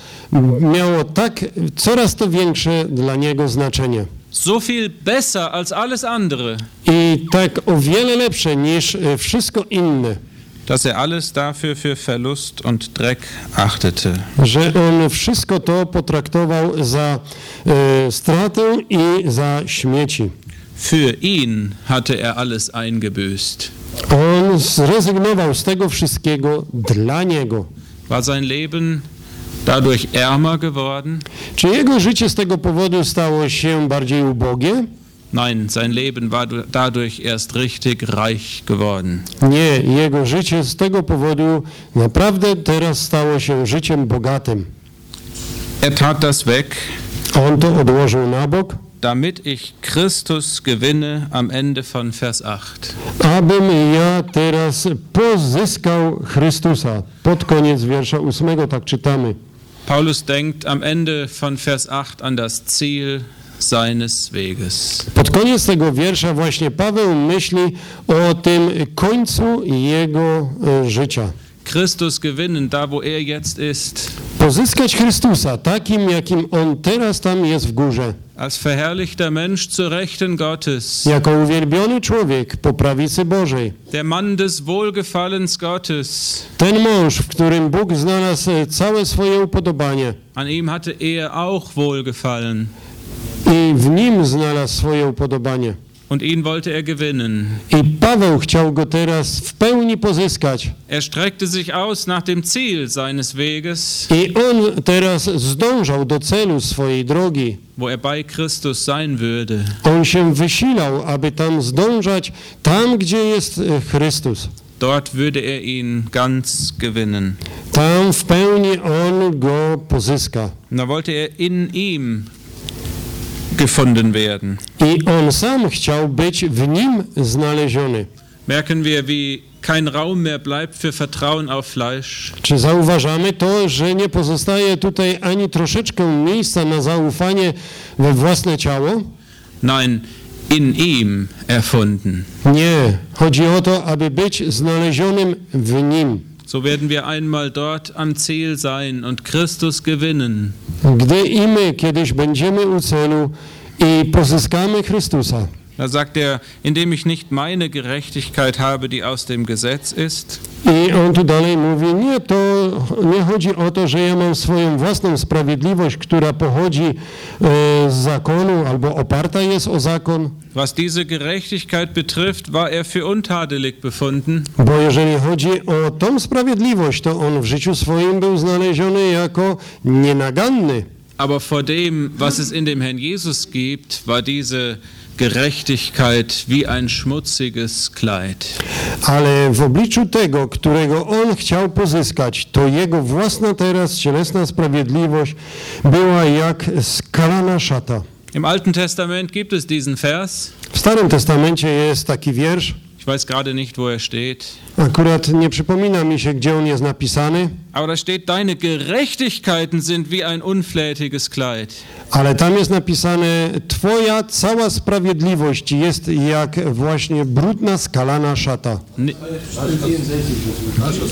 miało tak coraz to większe dla Niego znaczenie.
so viel besser als alles andere,
I tak o wiele lepsze niż e, wszystko inne,
dass er alles dafür für Verlust und Dreck achtete.
że On wszystko to potraktował za e, stratę i za śmieci.
Für ihn hatte er alles eingebüßt.
On zrezygnował z tego wszystkiego dla Niego.
War sein Leben dadurch ärmer geworden?
Czy Jego życie z tego powodu stało się bardziej ubogie?
Nein, sein Leben war du- dadurch erst richtig reich geworden.
Nie, Jego życie z tego powodu naprawdę teraz stało się życiem bogatym.
Er tat das weg,
On to odłożył na bok,
damit ich Christus gewinne am Ende von Vers 8.
abym ja teraz pozyskał Chrystusa. Pod koniec wiersza ósmego tak czytamy.
Paulus denkt am Ende von Vers 8 an das Ziel seines Weges.
Pod koniec tego wiersza właśnie Paweł myśli o tym końcu jego e, życia.
Christus gewinnen, da wo er jetzt ist,
Pozyskać Chrystusa takim, jakim On teraz tam jest w górze.
als verherrlichter Mensch zur Rechten Gottes,
Jako uwielbiony człowiek po prawicy Bożej.
der Mann des Wohlgefallens Gottes.
Ten mąż, w którym Bóg znalazł całe swoje upodobanie
An ihm hatte er auch Wohlgefallen
i w nim znalazł swoje upodobanie.
und ihn wollte er gewinnen.
I Paweł chciał go teraz w pełni pozyskać.
Er streckte sich aus nach dem Ziel seines Weges,
I on teraz zdążał do celu swojej drogi.
wo er bei Christus sein würde.
On się wysilał, aby tam zdążać, tam gdzie jest e, Chrystus.
Dort würde er ihn ganz gewinnen.
Tam w pełni on go pozyska.
Da wollte er in ihm gefunden werden.
I on sam chciał być w nim znaleziony.
Merken wir, wie kein Raum mehr bleibt für Vertrauen auf Fleisch.
Czy zauważamy to, że nie pozostaje tutaj ani troszeczkę miejsca na zaufanie we własne ciało?
Nein, in ihm erfunden.
Nie. Chodzi o to, aby być znalezionym w nim.
So werden wir einmal dort am Ziel sein und Christus gewinnen.
Gdy i my kiedyś będziemy u celu i pozyskamy Chrystusa,
Da sagt er, indem ich nicht meine Gerechtigkeit habe, die aus dem Gesetz ist,
I on tu dalej mówi, nie, to nie chodzi o to, że ja mam swoją własną sprawiedliwość, która pochodzi e, z zakonu albo oparta jest o zakon,
was diese Gerechtigkeit betrifft, war er für untadelig befunden,
bo jeżeli chodzi o tą sprawiedliwość, to on w życiu swoim był znaleziony jako nienaganny.
aber vor dem, was es in dem Herrn Jesus gibt, war diese Gerechtigkeit wie ein schmutziges Kleid.
Ale w obliczu tego, którego on chciał pozyskać, to jego własna teraz cielesna sprawiedliwość była jak skalana szata.
Im Alten Testament gibt es diesen Vers.
W Starym Testamencie jest taki wiersz,
Ich weiß gerade nicht, wo er steht.
akurat nie przypomina mi się, gdzie on jest napisany,
Aber da steht, deine Gerechtigkeiten sind wie ein unflätiges Kleid.
ale tam jest napisane, twoja cała sprawiedliwość jest jak właśnie brudna skalana szata.
Ni-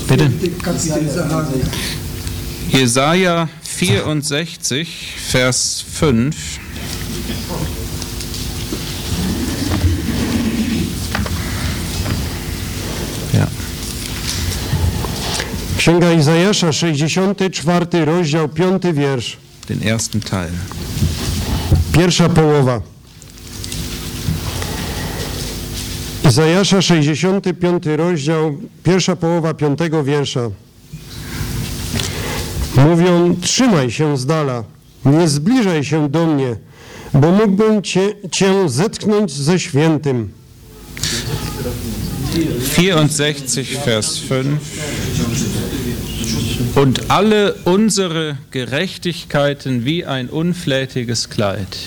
Bitte? Jesaja 64, Vers 5. Ja.
Księga Izajasza, 64 rozdział, 5 wiersz.
Den ersten Teil.
Pierwsza połowa. Izajasza 65 rozdział, pierwsza połowa piątego wiersza. Mówią, trzymaj się z dala, nie zbliżaj się do mnie, bo mógłbym cię, cię zetknąć ze świętym.
64, Vers 5. Und alle unsere Gerechtigkeiten wie ein unflätiges Kleid.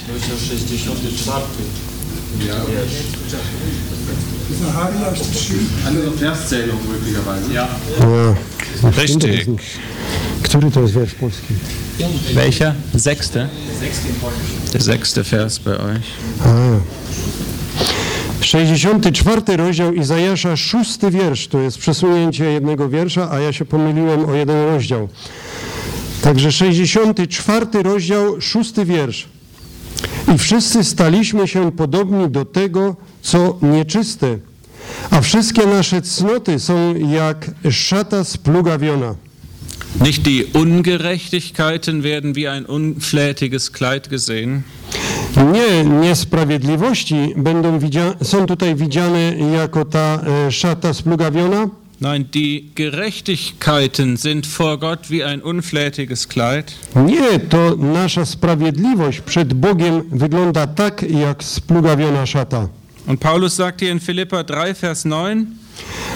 Zachariasz 3.
Andere Verszählung möglicherweise. Ja.
Ja.
Richtig.
Który to jest wiersz polski?
Welcher? Sechste? Der sechste Vers bei euch.
A. 64 rozdział Izajasza, szósty wiersz, to jest przesunięcie jednego wiersza, a ja się pomyliłem o jeden rozdział. Także 64 rozdział, szósty wiersz. I wszyscy staliśmy się podobni do tego, co nieczyste, a wszystkie nasze cnoty są jak szata splugawiona.
Nicht die Ungerechtigkeiten werden wie ein unflätiges Kleid gesehen,
Nie, niesprawiedliwości będą są tutaj widziane jako ta e, szata splugawiona,
Nein, die Gerechtigkeiten sind vor Gott wie ein unflätiges Kleid.
Nie, to nasza sprawiedliwość przed Bogiem wygląda tak, jak splugawiona szata.
Und Paulus sagt hier in Philippa 3, Vers 9,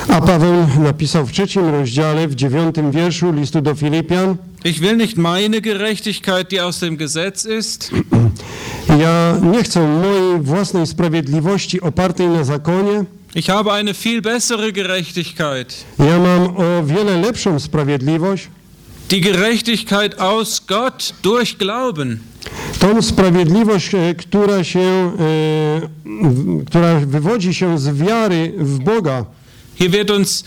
A Paweł napisał w trzecim rozdziale, w dziewiątym wierszu listu do Filipian,
ich will nicht meine Gerechtigkeit, die aus dem Gesetz ist,
ja nie chcę mojej własnej sprawiedliwości opartej na zakonie,
ich habe eine viel bessere Gerechtigkeit.
ja mam o wiele lepszą sprawiedliwość,
Die Gerechtigkeit aus Gott durch Glauben.
tą sprawiedliwość, e, która się, e, która wywodzi się z wiary w Boga.
Hier wird uns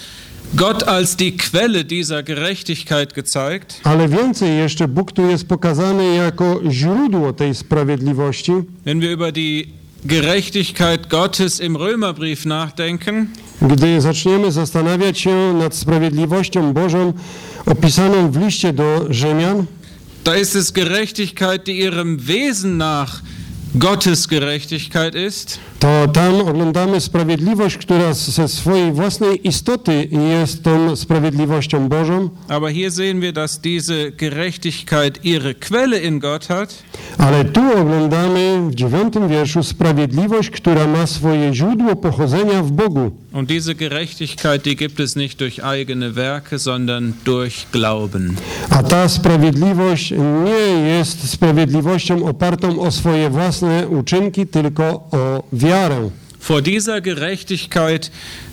Gott als die Quelle dieser Gerechtigkeit gezeigt.
Ale więcej jeszcze, Bóg tu jest pokazany jako źródło tej sprawiedliwości.
Wenn wir über die Gerechtigkeit Gottes im Römerbrief nachdenken,
Gdy zaczniemy zastanawiać się nad sprawiedliwością Bożą opisaną w liście do Rzymian,
da ist es Gerechtigkeit, die ihrem Wesen nach Gottes Gerechtigkeit ist.
to tam oglądamy sprawiedliwość, która ze swojej własnej istoty jest tą sprawiedliwością Bożą,
Aber hier sehen wir, dass diese Gerechtigkeit ihre Quelle in Gott hat.
ale tu oglądamy w dziewiątym wierszu sprawiedliwość, która ma swoje źródło pochodzenia w Bogu.
Und diese Gerechtigkeit, die gibt es nicht durch eigene Werke, sondern durch Glauben.
A ta sprawiedliwość nie jest sprawiedliwością opartą o swoje własne uczynki, tylko o wiarę.
Vor dieser Gerechtigkeit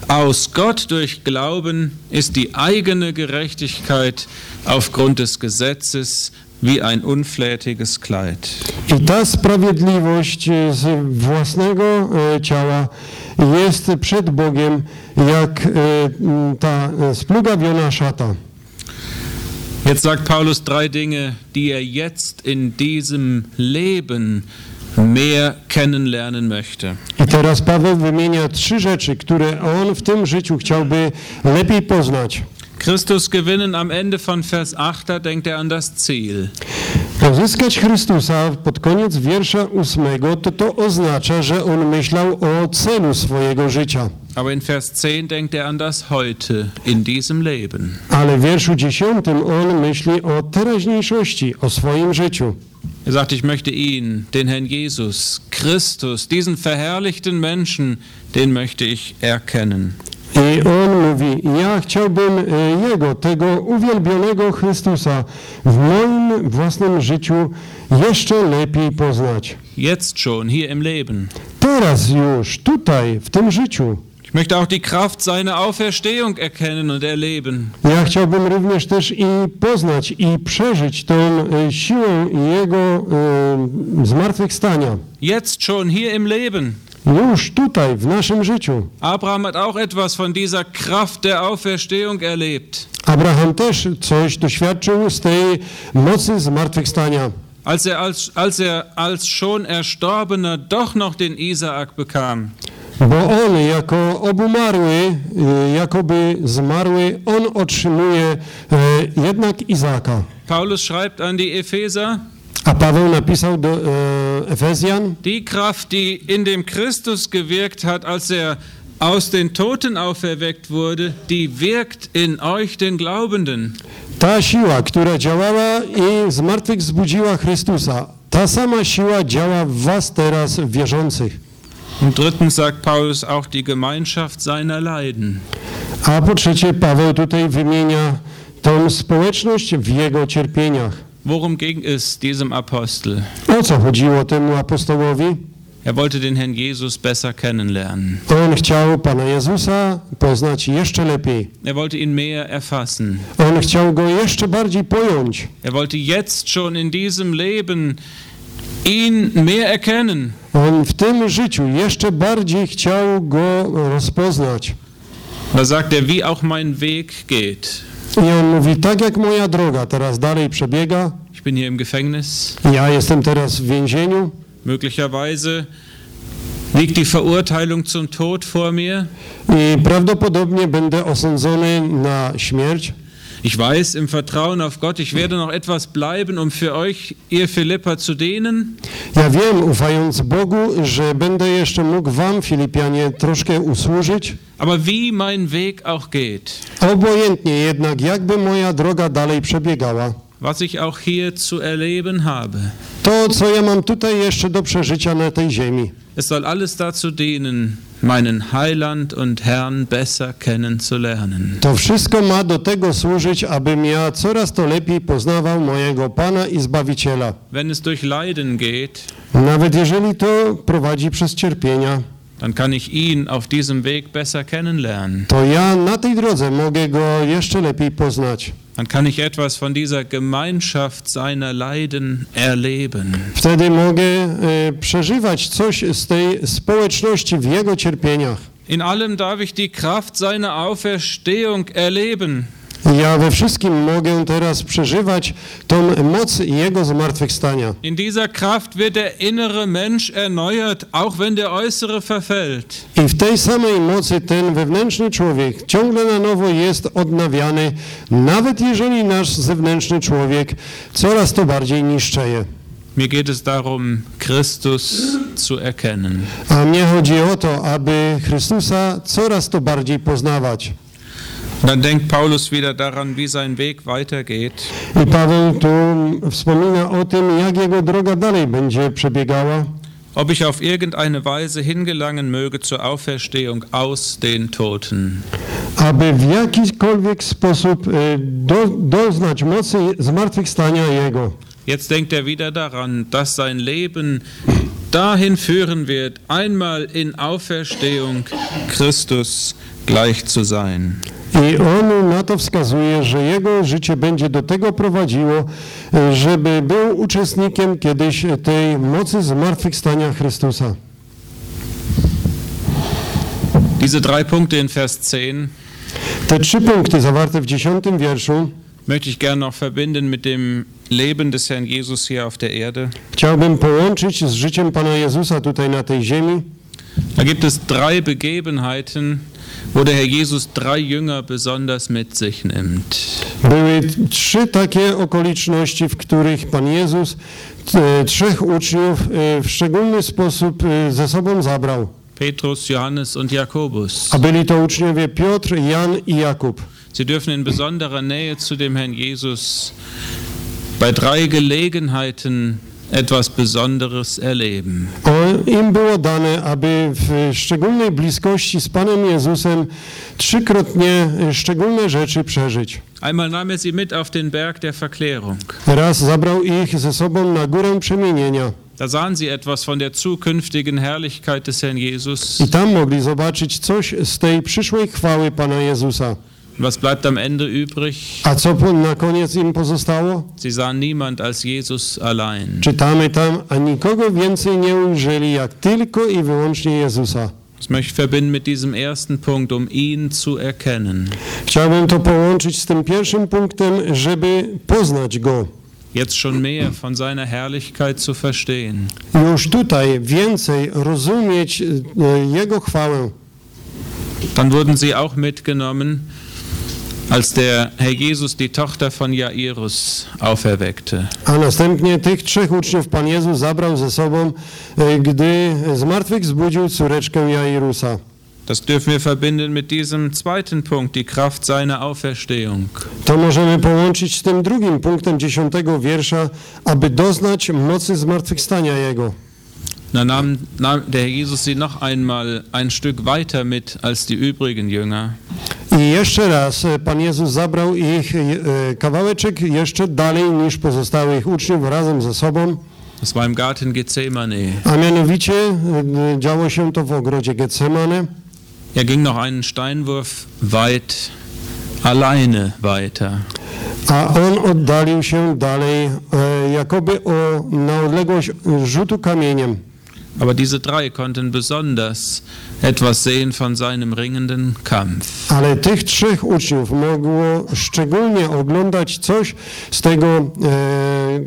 aus Gott durch Glauben ist die eigene Gerechtigkeit aufgrund des Gesetzes wie ein unflätiges Kleid.
I ta sprawiedliwość e, z własnego e, ciała jest przed Bogiem jak e, ta splugawiona szata.
Jetzt sagt Paulus drei Dinge, die er jetzt in diesem Leben mehr kennenlernen möchte.
I teraz Paweł wymienia trzy rzeczy, które on w tym życiu chciałby lepiej poznać.
Christus gewinnen am Ende von Vers 8, da denkt er an das Ziel.
Pozyskać Chrystusa pod koniec wiersza ósmego, to to oznacza, że on myślał o celu swojego życia.
Aber in Vers 10 denkt er an das Heute in diesem Leben.
Ale w wierszu dziesiątym on myśli o teraźniejszości, o swoim życiu.
Er sagt, ich möchte ihn, den Herrn Jesus, Christus, diesen verherrlichten Menschen, den möchte ich erkennen.
I on mówi, ja chciałbym e, Jego, tego uwielbionego Chrystusa w moim własnym życiu jeszcze lepiej poznać.
Jetzt schon, hier im Leben.
Teraz już, tutaj, w tym życiu.
Ich möchte auch die Kraft seiner Auferstehung erkennen und erleben.
Ja chciałbym również też i poznać i przeżyć tą e, siłę Jego e, zmartwychwstania.
Jetzt schon, hier im Leben.
Już tutaj, w naszym życiu.
Abraham hat auch etwas von dieser Kraft der Auferstehung erlebt.
Abraham też coś doświadczył z tej mocy zmartwychwstania.
Als er als, als er als schon Erstorbener doch noch den Isaak bekam.
Bo on jako obumarły, y, jakoby zmarły, on otrzymuje e, jednak Izaka.
Paulus schreibt an die Epheser,
A Paweł napisał do e, Efezjan,
die Kraft, die in dem Christus gewirkt hat, als er aus den Toten auferweckt wurde, die wirkt in euch den Glaubenden.
Ta siła, która działała i z martwych zbudziła Chrystusa, ta sama siła działa w was teraz wierzących.
Und drittens sagt Paulus auch die Gemeinschaft seiner Leiden.
A po trzecie, Paweł tutaj wymienia tą społeczność w jego cierpieniach.
Worum ging es diesem Apostel?
O co chodziło temu apostołowi?
Er wollte den Herrn Jesus besser kennenlernen.
On chciał Pana Jezusa poznać jeszcze lepiej.
Er wollte ihn mehr erfassen.
On chciał go jeszcze bardziej pojąć.
Er wollte jetzt schon in diesem Leben ihn mehr erkennen.
On w tym życiu jeszcze bardziej chciał go rozpoznać.
Da sagt er, wie auch mein Weg geht.
I on mówi, tak jak moja droga teraz dalej przebiega,
Ich bin hier im Gefängnis.
ja jestem teraz w więzieniu
Möglicherweise liegt die Verurteilung zum Tod vor mir.
i prawdopodobnie będę osądzony na śmierć.
Ich weiß im Vertrauen auf Gott, ich werde noch etwas bleiben, um für euch, ihr Philippa, zu dienen.
Ja wiem, ufając Bogu, że będę jeszcze mógł wam, Filipianie, troszkę usłużyć.
Aber wie mein Weg auch geht,
Obojętnie jednak, jakby moja droga dalej przebiegała,
was ich auch hier zu erleben habe,
to co ja mam tutaj jeszcze do przeżycia na tej ziemi,
es soll alles dazu dienen, meinen Heiland und Herrn besser kennenzulernen.
to wszystko ma do tego służyć, abym ja coraz to lepiej poznawał mojego Pana i Zbawiciela.
Wenn es durch Leiden geht,
Nawet jeżeli to prowadzi przez cierpienia,
dann kann ich ihn auf diesem Weg besser kennenlernen.
to ja na tej drodze mogę go jeszcze lepiej poznać.
Dann kann ich etwas von dieser Gemeinschaft seiner Leiden erleben.
Wtedy mogę e, przeżywać coś z tej społeczności w jego cierpieniach.
In allem darf ich die Kraft seiner Auferstehung erleben.
Ja we wszystkim mogę teraz przeżywać tą moc jego zmartwychwstania.
In dieser Kraft wird der innere Mensch erneuert, auch wenn der äußere verfällt.
I w tej samej mocy ten wewnętrzny człowiek ciągle na nowo jest odnawiany, nawet jeżeli nasz zewnętrzny człowiek coraz to bardziej niszczeje.
Mir geht es darum, Christus zu erkennen.
A mnie chodzi o to, aby Chrystusa coraz to bardziej poznawać.
Dann denkt Paulus wieder daran, wie sein Weg weitergeht.
I Paweł tu wspomina o tym, jak jego droga dalej będzie przebiegała.
Ob ich auf irgendeine Weise hingelangen möge zur Auferstehung aus den Toten.
aby w jakikolwiek sposób do, doznać mocy zmartwychwstania Jego.
Jetzt denkt er wieder daran, dass sein Leben dahin führen wird, einmal in Auferstehung Christus gleich zu sein.
I on na to wskazuje, że jego życie będzie do tego prowadziło, żeby był uczestnikiem kiedyś tej mocy zmartwychwstania Chrystusa.
Diese drei Punkte in Vers 10
Te trzy punkty zawarte w dziesiątym wierszu
möchte ich gerne noch verbinden mit dem Leben des Herrn Jesus hier auf der Erde.
chciałbym połączyć z życiem Pana Jezusa tutaj na tej ziemi.
Da gibt es drei Begebenheiten, wo der Herr Jesus drei Jünger besonders mit sich nimmt.
Były trzy takie okoliczności, w których Pan Jezus e, trzech uczniów e, w szczególny sposób e, ze sobą zabrał.
Petrus, Johannes und Jakobus.
A byli to uczniowie Piotr, Jan i Jakub.
Sie dürfen in besonderer Nähe zu dem Herrn Jesus bei drei Gelegenheiten etwas Besonderes erleben.
O, im było dane, aby w szczególnej bliskości z Panem Jezusem trzykrotnie e, szczególne rzeczy przeżyć.
Einmal nahm er sie mit auf den Berg der Verklärung.
Raz zabrał ich ze sobą na górę przemienienia
Da sahen sie etwas von der zukünftigen Herrlichkeit des Herrn Jesus.
i tam mogli zobaczyć coś z tej przyszłej chwały Pana Jezusa.
Was bleibt am Ende übrig?
A co na koniec im pozostało?
Sie sahen niemand als Jesus allein.
Czytamy tam, a nikogo więcej nie ujrzeli, jak tylko i wyłącznie Jezusa.
Das möchte ich verbinden mit diesem ersten Punkt, um ihn zu erkennen.
Chciałbym to połączyć z tym pierwszym punktem, żeby poznać Go.
Jetzt schon mehr von seiner Herrlichkeit zu verstehen.
Już tutaj więcej rozumieć e, Jego chwałę.
Dann wurden sie auch mitgenommen, als der Herr Jesus die Tochter von Jairus auferweckte.
A następnie tych trzech uczniów Pan Jezus zabrał ze sobą, e, gdy z martwych zbudził córeczkę Jairusa.
Das dürfen wir verbinden mit diesem zweiten Punkt, die Kraft seiner Auferstehung.
To możemy połączyć z tym drugim punktem dziesiątego wiersza, aby doznać mocy zmartwychwstania Jego.
Da nahm, nahm der Herr Jesus sie noch einmal ein Stück weiter mit als die übrigen Jünger.
I jeszcze raz e, Pan Jezus zabrał ich e, kawałeczek jeszcze dalej niż pozostałych uczniów razem ze sobą,
Das war im Garten Gethsemane.
a mianowicie e, działo się to w ogrodzie Getsemane.
Er ging noch einen Steinwurf weit alleine weiter.
A on oddalił się dalej, jakoby o, na odległość rzutu kamieniem.
Aber diese drei konnten besonders etwas sehen von seinem ringenden Kampf.
Ale tych trzech uczniów mogło szczególnie oglądać coś z tego, e,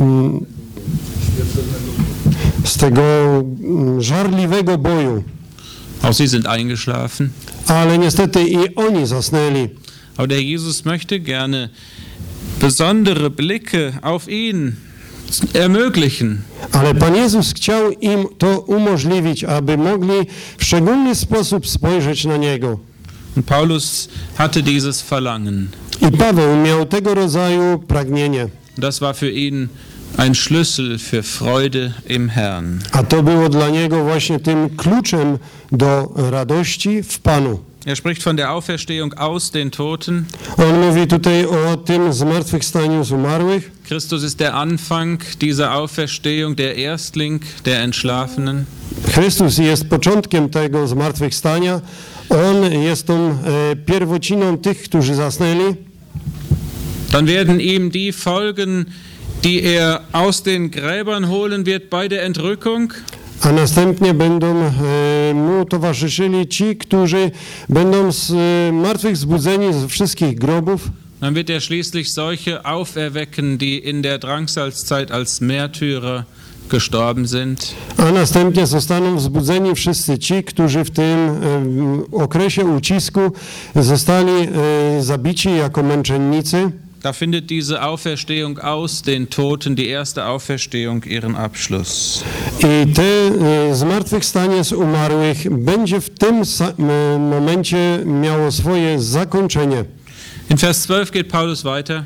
mm, z tego mm, żarliwego boju.
Auch sie sind eingeschlafen.
Ale niestety i oni zasnęli.
Aber der Jesus möchte gerne besondere Blicke auf ihn ermöglichen.
Ale Pan Jezus chciał im to umożliwić, aby mogli w szczególny sposób spojrzeć na Niego.
Und Paulus hatte dieses Verlangen.
I Paweł miał tego rodzaju pragnienie.
Das war für ihn ein Schlüssel für Freude im Herrn.
A to było dla niego właśnie tym kluczem do radości w Panu.
Er spricht von der Auferstehung aus den Toten.
On mówi tutaj o tym zmartwychwstaniu z umarłych.
Christus ist der Anfang dieser Auferstehung, der Erstling der Entschlafenen.
Chrystus jest początkiem tego zmartwychwstania. On jest tą e, pierwociną tych, którzy zasnęli.
Dann werden ihm die folgen, die er aus den Gräbern holen wird bei der Entrückung.
A następnie będą e, mu towarzyszyli ci, którzy będą z e, martwych zbudzeni z wszystkich grobów.
Dann wird er schließlich solche auferwecken, die in der Drangsalzzeit als Märtyrer gestorben sind.
A następnie zostaną wzbudzeni wszyscy ci, którzy w tym e, okresie ucisku zostali zabici jako męczennicy.
Da findet diese Auferstehung aus den Toten, die erste Auferstehung, ihren Abschluss.
I te e, zmartwychwstanie z umarłych będzie w tym momencie miało swoje zakończenie.
In Vers 12 geht Paulus weiter.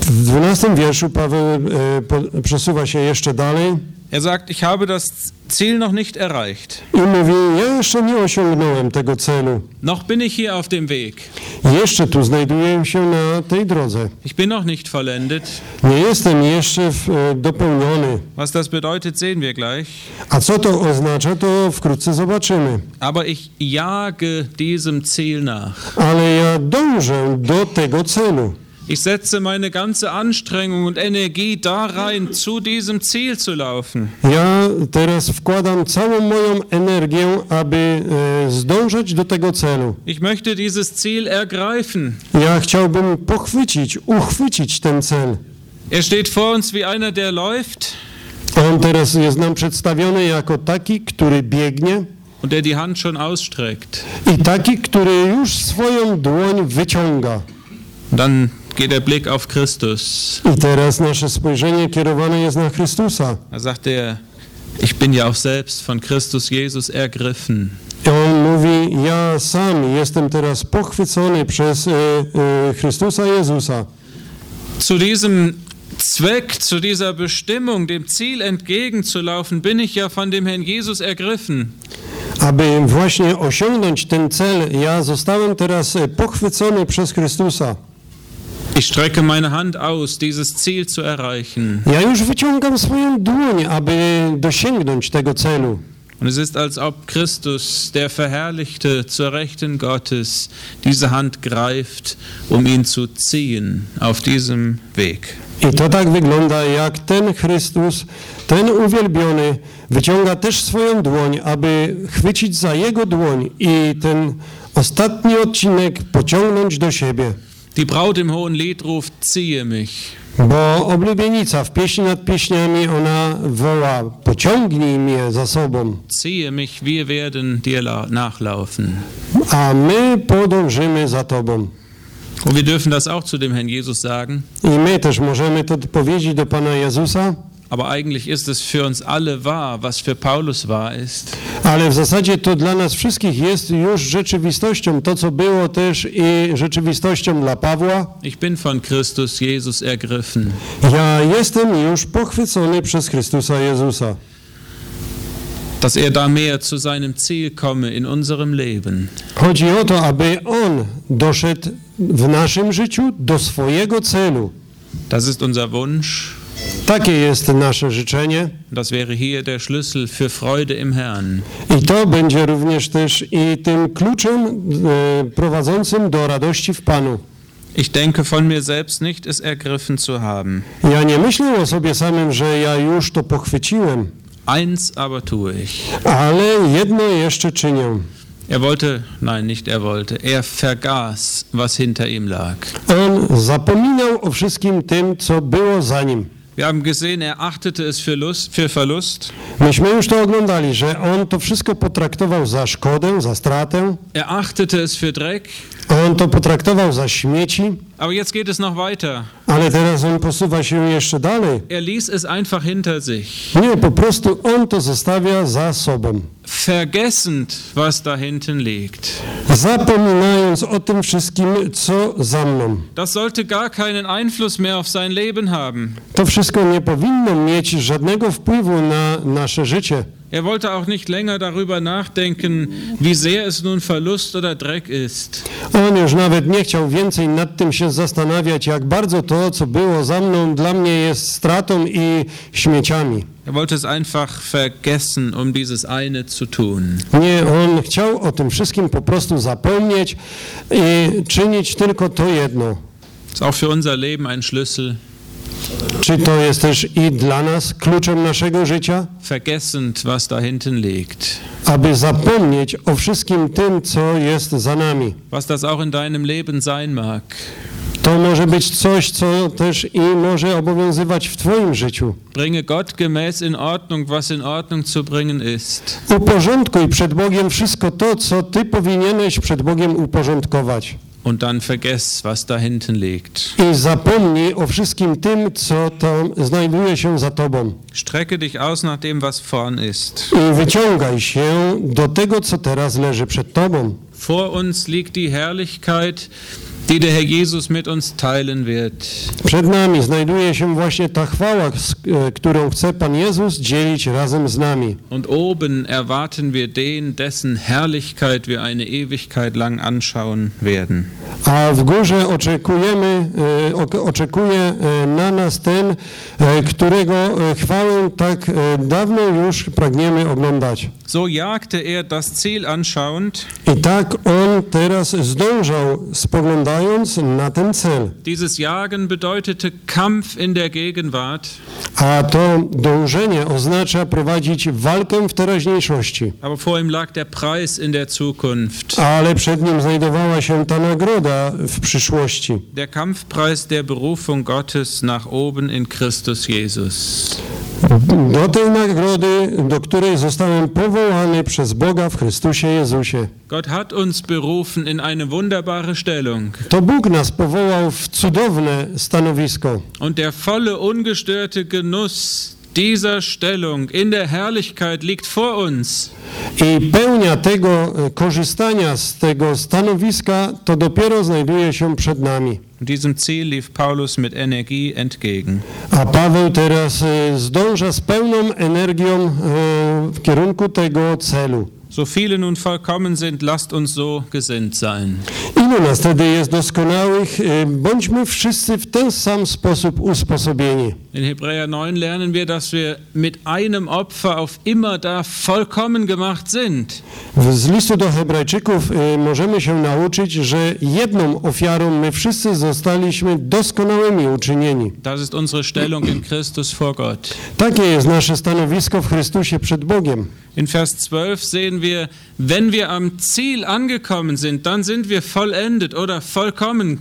W 12 wierszu Paweł e, po, przesuwa się jeszcze dalej
Er sagt, ich habe das Ziel noch nicht erreicht.
i mówi, ja jeszcze nie osiągnąłem tego celu.
Noch bin ich hier auf dem Weg.
Jeszcze tu znajduję się na tej drodze.
Ich bin noch nicht vollendet.
Nie jestem jeszcze w, e, dopełniony.
Was das bedeutet, sehen wir gleich.
A co to oznacza, to wkrótce zobaczymy.
Aber ich jage diesem Ziel nach.
Ale ja dążę do tego celu.
Ich setze meine ganze Anstrengung und Energie da rein, zu diesem Ziel zu laufen.
Ja teraz wkładam całą moją energię, aby e, zdążyć do tego celu.
Ich möchte dieses Ziel ergreifen.
Ja chciałbym pochwycić, uchwycić ten cel.
Er steht vor uns wie einer, der läuft
On teraz jest nam przedstawiony jako taki, który biegnie
und der die Hand schon ausstreckt.
i taki, który już swoją dłoń wyciąga.
Dann geht der Blick auf Christus.
I teraz nasze spojrzenie kierowane jest na Chrystusa.
Da sagt er, ich bin ja auch selbst von Christus Jesus ergriffen.
On mówi, ja sam jestem teraz pochwycony przez e, e, Chrystusa Jezusa.
Zu diesem Zweck, zu dieser Bestimmung, dem Ziel entgegenzulaufen, bin ich ja von dem Herrn Jesus ergriffen.
Aby właśnie osiągnąć ten cel, ja zostałem teraz e, pochwycony przez Chrystusa.
Ich strecke meine Hand aus, dieses Ziel zu erreichen.
Ja już wyciągam swoją dłoń, aby dosięgnąć tego celu.
Und es ist, als ob Christus, der Verherrlichte zur Rechten Gottes, diese Hand greift, um ihn zu ziehen auf diesem Weg.
I to tak wygląda, jak ten Chrystus, ten uwielbiony, wyciąga też swoją dłoń, aby chwycić za jego dłoń i ten ostatni odcinek pociągnąć do siebie.
Die Braut im hohen Lied ruft, ziehe mich.
Bo oblubienica w pieśni nad pieśniami, ona woła, pociągnij mnie za sobą,
Ziehe mich, wir werden dir la- nachlaufen.
a my podążymy za tobą.
Und wir dürfen das auch zu dem Herrn Jesus sagen.
I my też możemy to powiedzieć do Pana Jezusa,
Aber eigentlich ist es für uns alle wahr, was für Paulus wahr ist.
Ale w zasadzie to dla nas wszystkich jest już rzeczywistością, to co było też i rzeczywistością dla Pawła.
Ich bin von Christus Jesus ergriffen.
Ja jestem już pochwycony przez Chrystusa Jezusa.
Dass er da mehr zu seinem Ziel komme in unserem Leben.
Chodzi o to, aby On doszedł w naszym życiu do swojego celu.
Das ist unser Wunsch.
Takie jest nasze życzenie
Das wäre hier der Schlüssel für Freude im Herrn.
i to będzie również też i tym kluczem e, prowadzącym do radości w Panu.
Ich denke von mir selbst nicht, es ergriffen zu haben.
Ja nie myślę o sobie samym, że ja już to pochwyciłem,
Eins aber tue ich.
ale jedno jeszcze czynię.
Er wollte, nein, nicht er wollte, er vergaß, was hinter ihm lag.
On zapominał o wszystkim tym, co było za nim.
Wir haben gesehen, er achtete es für, Lust, für Verlust.
Myśmy już to oglądali, że on to wszystko potraktował za szkodę, za stratę.
Er achtete es für Dreck.
On to potraktował za śmieci,
Aber jetzt geht es noch weiter.
ale teraz on posuwa się jeszcze dalej.
Er ließ es einfach hinter sich,
Nie, po prostu on to zostawia za sobą.
Vergessend, was da hinten liegt.
Zapominając o tym wszystkim, co za mną.
Das sollte gar keinen Einfluss mehr auf sein Leben haben.
To wszystko nie powinno mieć żadnego wpływu na nasze życie.
Er wollte auch nicht länger darüber nachdenken, wie sehr es nun Verlust oder Dreck ist.
On już nawet nie chciał więcej nad tym się zastanawiać, jak bardzo to, co było za mną, dla mnie jest stratą i śmieciami.
Er wollte es einfach vergessen, um dieses eine zu tun.
Nie, on chciał o tym wszystkim po prostu zapomnieć i czynić tylko to jedno.
Ist auch für unser Leben ein Schlüssel.
Czy to jest też i dla nas kluczem naszego życia?
Vergessend, was da hinten liegt.
Aby zapomnieć o wszystkim tym, co jest za nami.
Was das auch in deinem Leben sein mag.
To może być coś, co też i może obowiązywać w Twoim życiu.
Bringe Gott gemäß in Ordnung, was in Ordnung zu bringen ist.
Uporządkuj przed Bogiem wszystko to, co Ty powinieneś przed Bogiem uporządkować.
Und dann vergess, was da hinten liegt.
I zapomnij o wszystkim tym, co tam znajduje się za Tobą.
Strecke dich aus nach dem, was vorn ist.
I wyciągaj się do tego, co teraz leży przed Tobą.
Vor uns liegt die Herrlichkeit, die der Herr Jesus mit uns teilen wird.
Przed nami znajduje się właśnie ta chwała, e, którą chce Pan Jezus dzielić razem z nami.
Und oben erwarten wir den, dessen Herrlichkeit wir eine Ewigkeit lang anschauen werden.
A w górze oczekujemy, e, oczekuje e, na nas ten, którego chwałę tak dawno już pragniemy oglądać.
So jagte er das Ziel anschauend,
I tak on teraz zdążał, spoglądając na ten cel.
Dieses Jagen bedeutete Kampf in der Gegenwart,
A to dążenie oznacza prowadzić walkę w teraźniejszości.
aber vor ihm lag der Preis in der Zukunft.
Ale przed nim znajdowała się ta nagroda w przyszłości.
Der Kampfpreis der Berufung Gottes nach oben in Christus Jesus.
Do tej nagrody, do której zostałem powołany przez Boga w Chrystusie Jezusie.
Gott hat uns berufen in eine wunderbare Stellung.
To Bóg nas powołał w cudowne stanowisko.
Und der volle, ungestörte Genuss dieser Stellung in der Herrlichkeit liegt vor uns.
I pełnia tego e, korzystania z tego stanowiska to dopiero znajduje się przed nami.
Diesem Ziel lief Paulus mit Energie entgegen.
A Paweł teraz e, zdąża z pełną energią e, w kierunku tego celu.
So viele nun vollkommen sind, lasst uns so gesinnt sein.
Ilu nas wtedy jest doskonałych? E, Bądźmy wszyscy w ten sam sposób usposobieni.
In Hebräer 9 lernen wir, dass wir mit einem Opfer auf immer da vollkommen gemacht sind.
Z listu do Hebrajczyków e, możemy się nauczyć, że jedną ofiarą my wszyscy zostaliśmy doskonałymi uczynieni.
Das ist unsere Stellung in Christus vor Gott.
Takie jest nasze stanowisko w Chrystusie przed Bogiem.
In Vers 12 sehen wir, wenn wir am Ziel angekommen sind, dann sind wir vollendet oder vollkommen.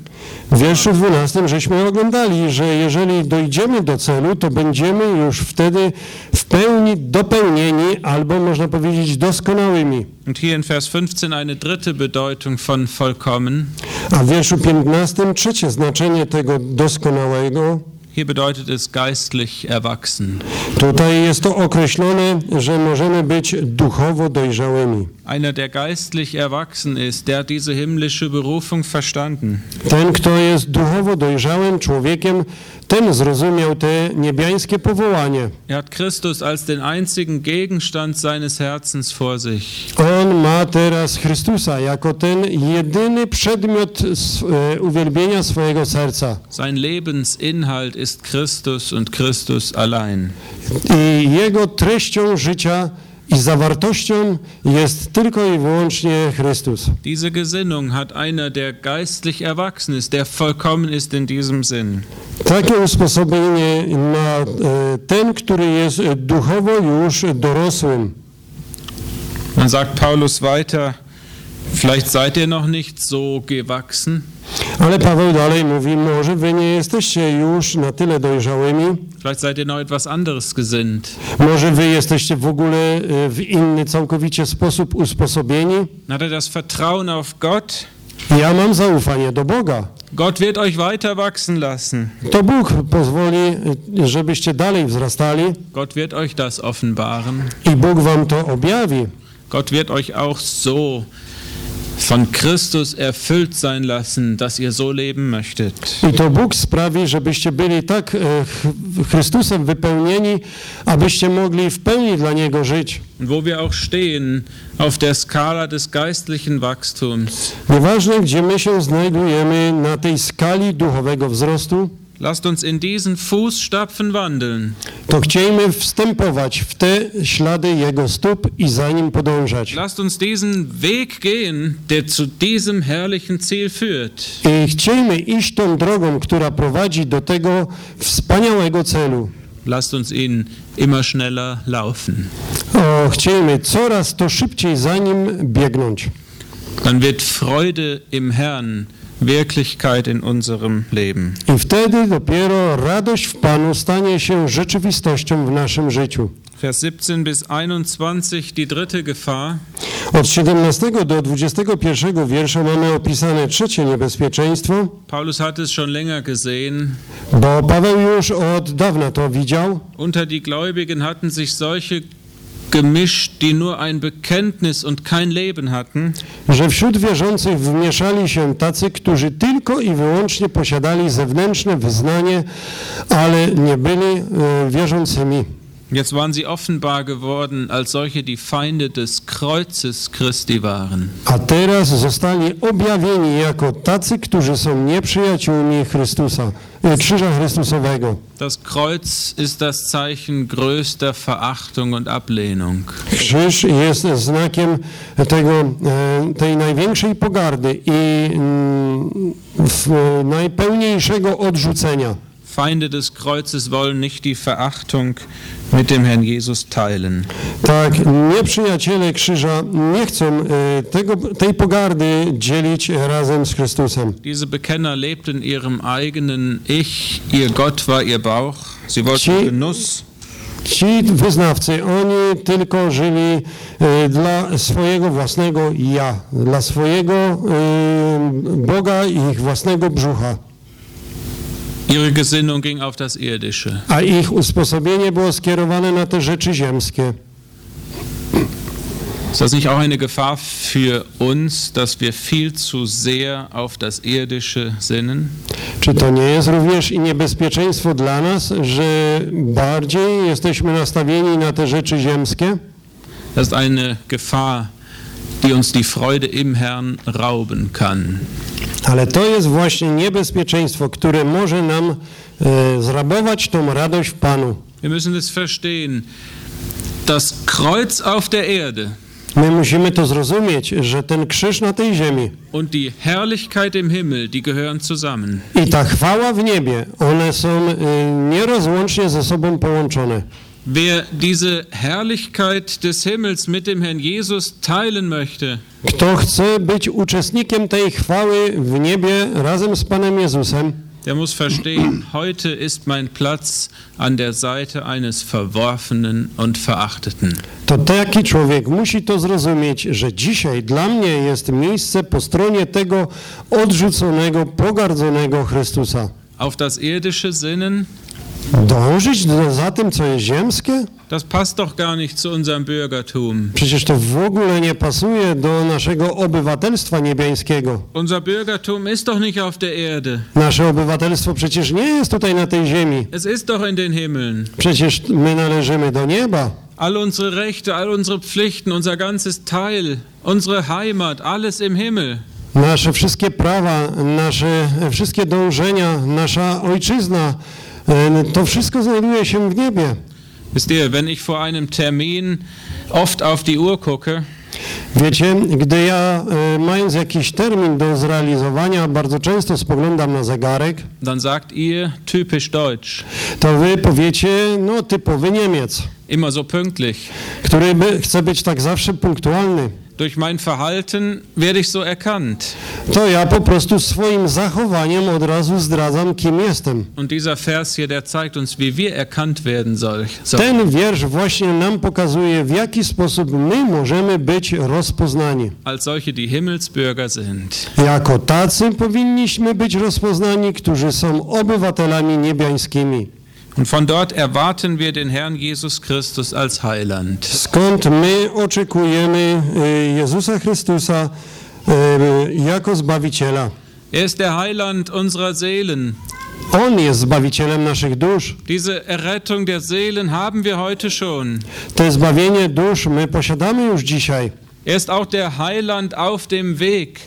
W wierszu 12 żeśmy oglądali, że jeżeli dojdziemy do celu, to będziemy już wtedy w pełni dopełnieni, albo można powiedzieć doskonałymi.
Und hier in Vers 15 eine dritte Bedeutung von vollkommen.
A w wierszu 15 trzecie znaczenie tego doskonałego.
Hier bedeutet es geistlich erwachsen.
Tutaj jest to określone, że możemy być duchowo dojrzałymi.
Einer, der geistlich erwachsen ist, der hat diese himmlische Berufung verstanden.
Ten, kto jest duchowo dojrzałym człowiekiem, ten zrozumiał te niebiańskie powołanie.
Er hat Christus als den einzigen Gegenstand seines Herzens vor sich.
On ma teraz Chrystusa jako ten jedyny przedmiot e, uwielbienia swojego serca.
Sein Lebensinhalt ist Christus und Christus allein.
I jego treścią życia i zawartością jest tylko i wyłącznie Chrystus.
Diese Gesinnung hat einer, der geistlich erwachsen ist, der vollkommen ist in diesem Sinn.
Takie usposobienie ma e, ten, który jest duchowo już dorosłym.
Dann sagt Paulus weiter, vielleicht seid ihr noch nicht so gewachsen,
Ale Paweł dalej mówi, może wy nie jesteście już na tyle dojrzałymi,
vielleicht seid ihr noch etwas anderes gesinnt.
może wy jesteście w ogóle e, w inny całkowicie sposób usposobieni.
Hat er das Vertrauen auf Gott?
Ja mam zaufanie do Boga.
Gott wird euch weiter wachsen lassen.
To Bóg pozwoli, e, żebyście dalej wzrastali
Gott wird euch das offenbaren.
i Bóg wam to objawi.
Gott wird euch auch so von Christus erfüllt sein lassen, dass ihr so leben möchtet.
I to Bóg sprawi, żebyście byli tak e, ch- Chrystusem wypełnieni, abyście mogli w pełni dla Niego żyć.
Wo wir auch stehen auf der Skala des geistlichen Wachstums,
Nieważne, gdzie my się znajdujemy na tej skali duchowego wzrostu,
lasst uns in diesen Fußstapfen wandeln.
to chciejmy wstępować w te ślady Jego stóp i za Nim podążać.
Lasst uns diesen Weg gehen, der zu diesem herrlichen Ziel führt.
I chciejmy iść tą drogą, która prowadzi do tego wspaniałego celu.
Lasst uns ihn immer schneller laufen.
O, chciejmy coraz to szybciej za Nim biegnąć.
Dann wird Freude im Herrn Wirklichkeit in unserem Leben.
I wtedy dopiero radość w Panu stanie się rzeczywistością w naszym życiu.
Vers 17 bis 21, die dritte Gefahr.
Od 17 do 21 wiersza mamy opisane trzecie niebezpieczeństwo,
Paulus hat es schon länger gesehen.
bo Paweł już od dawna to widział.
Unter die Gläubigen hatten sich solche gemischt, die nur ein Bekenntnis und kein Leben hatten.
że wśród wierzących wmieszali się tacy, którzy tylko i wyłącznie posiadali zewnętrzne wyznanie, ale nie byli e, wierzącymi.
Jetzt waren sie offenbar geworden als solche, die Feinde des Kreuzes Christi waren.
A teraz zostali objawieni jako tacy, którzy są nieprzyjaciółmi Chrystusa, e, krzyża Chrystusowego.
Das Kreuz ist das Zeichen größter Verachtung und Ablehnung.
Krzyż jest znakiem tego, e, tej największej pogardy i mm, najpełniejszego odrzucenia.
Feinde des Kreuzes wollen nicht die Verachtung mit dem Herrn Jesus teilen.
Tak, nieprzyjaciele krzyża nie chcą e, tego, tej pogardy dzielić razem z Chrystusem.
Diese Bekenner lebten ihrem eigenen Ich, ihr Gott war ihr Bauch. Sie wollten
Ci-
Genuss,
Ci wyznawcy, oni tylko żyli e, dla swojego własnego ja, dla swojego e, Boga i ich własnego brzucha.
Ihre Gesinnung ging auf das Irdische.
A ich usposobienie było skierowane na te rzeczy ziemskie.
Ist das nicht auch eine Gefahr für uns, dass wir viel zu sehr auf das Irdische sinnen?
Czy to nie jest również i niebezpieczeństwo dla nas, że bardziej jesteśmy nastawieni na te rzeczy ziemskie?
Das ist eine Gefahr, die uns die Freude im Herrn rauben kann.
Ale to jest właśnie niebezpieczeństwo, które może nam e, zrabować tą radość w Panu.
Wir müssen es verstehen. Das Kreuz auf der Erde
My musimy to zrozumieć, że ten krzyż na tej ziemi
und die Herrlichkeit im Himmel, die gehören zusammen.
i ta chwała w niebie, one są e, nierozłącznie ze sobą połączone.
Wer diese Herrlichkeit des Himmels mit dem Herrn Jesus teilen möchte,
Kto chce być uczestnikiem tej chwały w niebie razem z Panem Jezusem,
der muss verstehen, heute ist mein Platz an der Seite eines Verworfenen und Verachteten.
to taki człowiek musi to zrozumieć, że dzisiaj dla mnie jest miejsce po stronie tego odrzuconego, pogardzonego Chrystusa.
Auf das Irdische sinnen,
Dążyć za tym, co jest ziemskie?
das passt doch gar nicht zu unserem Bürgertum.
Przecież to w ogóle nie pasuje do naszego obywatelstwa niebiańskiego.
Unser Bürgertum ist doch nicht auf der Erde.
Nasze obywatelstwo przecież nie jest tutaj na tej ziemi.
Es ist doch in den Himmeln.
Przecież my należymy do nieba.
All unsere Rechte, all unsere Pflichten, unser ganzes Teil, unsere Heimat, alles im Himmel.
Nasze wszystkie prawa, nasze wszystkie dążenia, nasza ojczyzna, to wszystko znajduje się w niebie.
Wisst ihr, wenn ich vor einem Termin oft auf die Uhr gucke,
Wiecie, gdy ja mając jakiś termin do zrealizowania, bardzo często spoglądam na zegarek,
dann sagt ihr typisch deutsch,
to wy powiecie, no typowy Niemiec,
immer so pünktlich.
który by, chce być tak zawsze punktualny.
Durch mein Verhalten werde ich so erkannt.
To ja po prostu swoim zachowaniem od razu zdradzam, kim jestem.
Und dieser Vers hier, der zeigt uns, wie wir erkannt werden soll. sollen.
Ten wiersz właśnie nam pokazuje, w jaki sposób my możemy być rozpoznani.
Als solche, die Himmelsbürger sind.
Jako tacy powinniśmy być rozpoznani, którzy są obywatelami niebiańskimi.
Und von dort erwarten wir den Herrn Jesus Christus als Heiland.
Skąd my oczekujemy y, Jezusa Chrystusa y, jako Zbawiciela.
Er ist der Heiland unserer Seelen.
On jest Zbawicielem naszych dusz.
Diese Errettung der Seelen haben wir heute schon.
To zbawienie dusz my posiadamy już dzisiaj.
Er ist auch der Heiland auf dem Weg.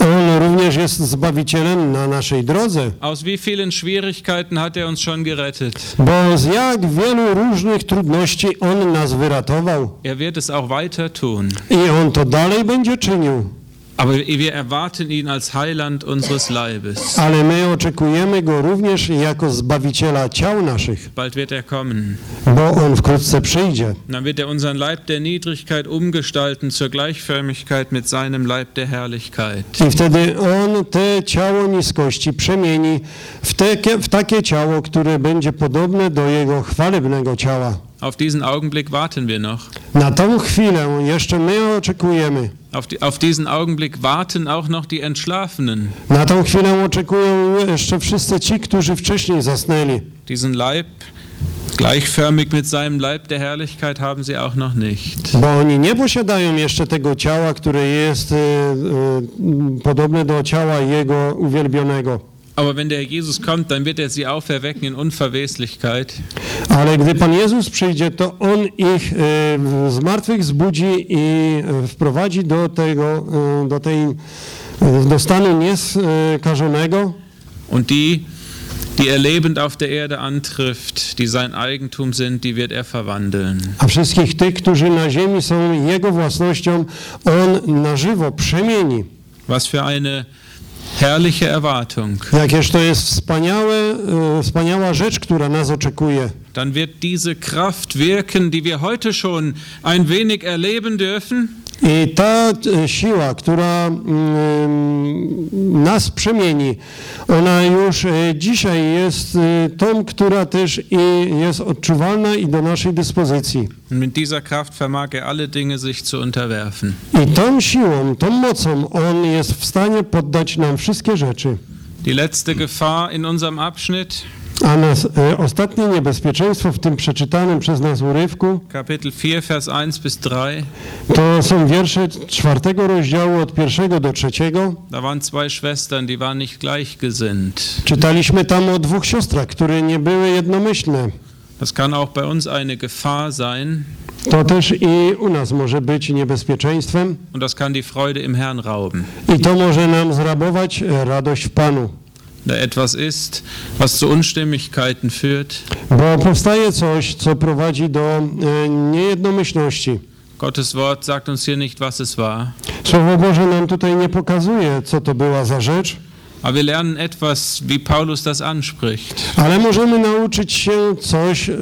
On również jest Zbawicielem na naszej drodze.
Aus wie vielen Schwierigkeiten hat er uns schon gerettet.
Bo z jak wielu różnych trudności On nas wyratował.
Er wird es auch weiter tun.
I On to dalej będzie czynił.
Aber wir erwarten ihn als Heiland unseres Leibes.
Ale my oczekujemy Go również jako Zbawiciela ciał naszych.
Bald wird er kommen.
Bo On wkrótce przyjdzie.
Dann wird er unseren Leib der Niedrigkeit umgestalten zur Gleichförmigkeit mit seinem Leib der Herrlichkeit.
I wtedy On te ciało niskości przemieni w, takie, w takie ciało, które będzie podobne do Jego chwalebnego ciała.
Auf diesen Augenblick warten wir noch.
Na tą chwilę jeszcze my oczekujemy.
Auf, die, auf diesen Augenblick warten auch noch die Entschlafenen.
Na tą chwilę oczekują jeszcze wszyscy ci, którzy wcześniej zasnęli.
Diesen Leib gleichförmig mit seinem Leib der Herrlichkeit haben sie auch noch nicht.
Bo oni nie posiadają jeszcze tego ciała, które jest e, e, podobne do ciała Jego uwielbionego.
Aber wenn der Jesus kommt, dann wird er sie auferwecken in Unverweslichkeit.
Ale gdy Pan Jezus przyjdzie, to On ich e, z martwych zbudzi i e, wprowadzi do tego, e, do tej, do stanu nieskażonego.
Und die, die er lebend auf der Erde antrifft, die sein Eigentum sind, die wird er verwandeln.
A wszystkich tych, którzy na ziemi są Jego własnością, On na żywo przemieni.
Was für eine herrliche Erwartung.
Jakież to jest wspaniałe, e, wspaniała rzecz, która nas oczekuje.
Dann wird diese Kraft wirken, die wir heute schon ein wenig erleben dürfen.
I ta e, siła, która mm, nas przemieni, ona już e, dzisiaj jest e, tą, która też i jest odczuwalna i do naszej dyspozycji.
Mit dieser Kraft vermag er alle Dinge sich zu unterwerfen.
I tą siłą, tą mocą on jest w stanie poddać nam wszystkie rzeczy.
Die letzte Gefahr in unserem Abschnitt,
A nas, e, ostatnie niebezpieczeństwo w tym przeczytanym przez nas urywku
Kapitel 4, Vers 1 bis 3.
to są wiersze czwartego rozdziału od pierwszego do trzeciego.
Da waren zwei Schwestern, die waren nicht gleichgesinnt.
Czytaliśmy tam o dwóch siostrach, które nie były jednomyślne.
Das kann auch bei uns eine Gefahr sein
To też i u nas może być niebezpieczeństwem
und das kann die Freude im Herrn rauben.
i to może nam zrabować e, radość w Panu.
Da etwas ist, was zu Unstimmigkeiten führt.
Bo powstaje coś, co prowadzi do e, niejednomyślności.
Gottes Wort sagt uns hier nicht, was es war.
Słowo Boże nam tutaj nie pokazuje, co to była za rzecz,
Aber wir lernen etwas, wie Paulus das anspricht.
ale możemy nauczyć się coś e,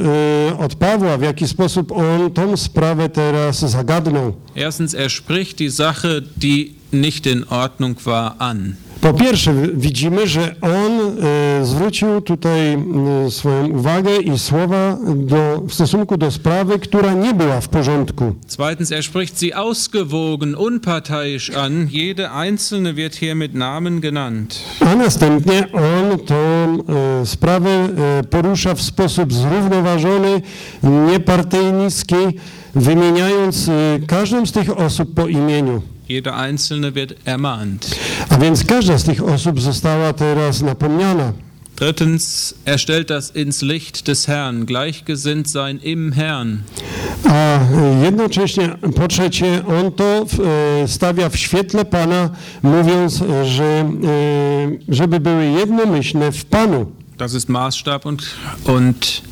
od Pawła, w jaki sposób on tą sprawę teraz zagadnął.
Erstens, er spricht die Sache, die nicht in Ordnung war, an.
Po pierwsze, widzimy, że on e, zwrócił tutaj swoją uwagę i słowa do, w stosunku do sprawy, która nie była w porządku.
Zweitens, er spricht sie ausgewogen, unparteiisch an. Jede einzelne wird hier mit Namen genannt.
A następnie on tą e, sprawę e, porusza w sposób zrównoważony, niepartyjnicki, wymieniając każdą z tych osób po imieniu.
Jede einzelne wird ermahnt.
A więc każda z tych osób została teraz napomniana.
Drittens, er stellt das ins Licht des Herrn, gleichgesinnt sein im Herrn.
A jednocześnie, po trzecie, on to e, stawia w świetle Pana, mówiąc, że e, żeby były jednomyślne w Panu.
Das ist Maßstab und, und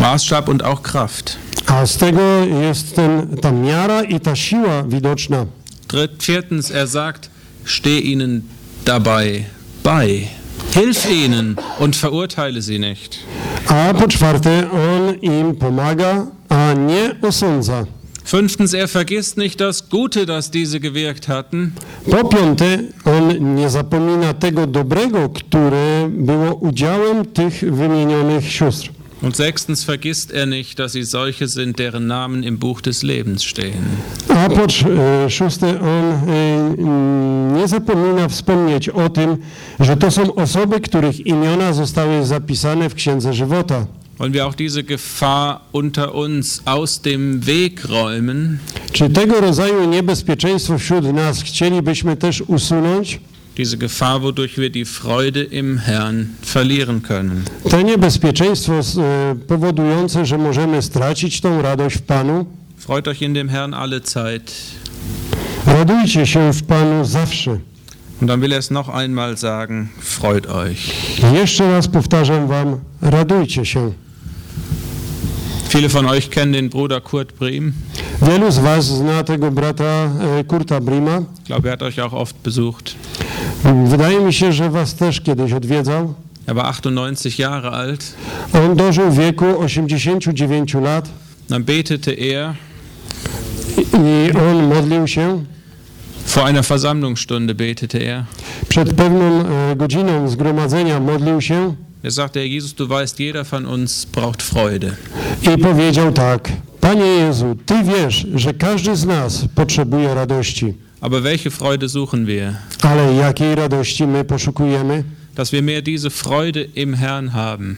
Maßstab und auch Kraft.
A z tego jest ten, ta miara i ta siła widoczna.
Dritt, viertens, er sagt, steh ihnen dabei bei. Hilf ihnen und verurteile sie nicht.
A po czwarte, on im pomaga, a nie osądza.
Fünftens, er vergisst nicht das Gute, das diese gewirkt hatten.
Po piąte, on nie zapomina tego dobrego, które było udziałem tych wymienionych sióstr.
Und sechstens vergisst er nicht, dass sie solche sind, deren Namen im Buch des Lebens stehen.
A po e, szóste, on e, nie zapomina wspomnieć o tym, że to są osoby, których imiona zostały zapisane w Księdze Żywota.
Wollen wir auch diese Gefahr unter uns aus dem Weg räumen?
Czy tego rodzaju niebezpieczeństwo wśród nas chcielibyśmy też usunąć?
Diese Gefahr, wodurch wir die Freude im Herrn verlieren können.
To niebezpieczeństwo e, powodujące, że możemy stracić tą radość w Panu.
Freut euch in dem Herrn alle Zeit.
Radujcie się w Panu zawsze.
Und dann will er es noch einmal sagen, freut euch.
Jeszcze raz powtarzam wam, radujcie się.
Viele von euch kennen den Bruder Kurt Brehm.
Wielu z was zna tego brata e, Kurta Brima.
Ich glaube, er hat euch auch oft besucht.
Wydaje mi się, że was też kiedyś odwiedzał.
Er war 98 Jahre alt.
On dożył wieku 89 lat
Dann betete er
i on modlił się.
vor einer Versammlungsstunde betete er.
Przed pewną e, godziną zgromadzenia modlił się
Er sagte, Herr Jesus, du weißt, jeder von uns braucht Freude.
i powiedział tak: Panie Jezu, Ty wiesz, że każdy z nas potrzebuje radości,
Aber welche Freude suchen wir?
ale jakiej radości my poszukujemy?
Dass wir mehr diese Freude im Herrn haben.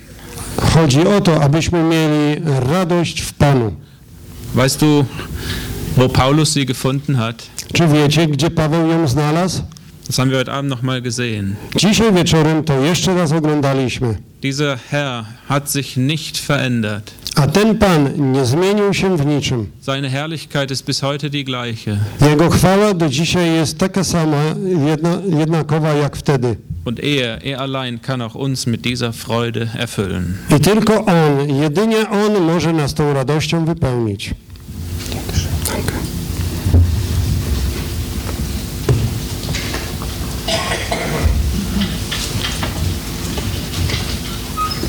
Chodzi o to, abyśmy mieli radość w Panu.
Weißt du, wo Paulus sie gefunden hat?
Czy wiecie, gdzie Paweł ją znalazł?
Das haben wir heute Abend nochmal gesehen.
Dzisiaj wieczorem to jeszcze raz oglądaliśmy.
Dieser Herr hat sich nicht verändert.
A ten Pan nie zmienił się w niczym.
Seine Herrlichkeit ist bis heute die gleiche.
Jego chwała do dzisiaj jest taka sama, jedna, jednakowa jak wtedy.
Und er, er allein kann auch uns mit dieser Freude erfüllen.
I tylko On, jedynie On może nas tą radością wypełnić.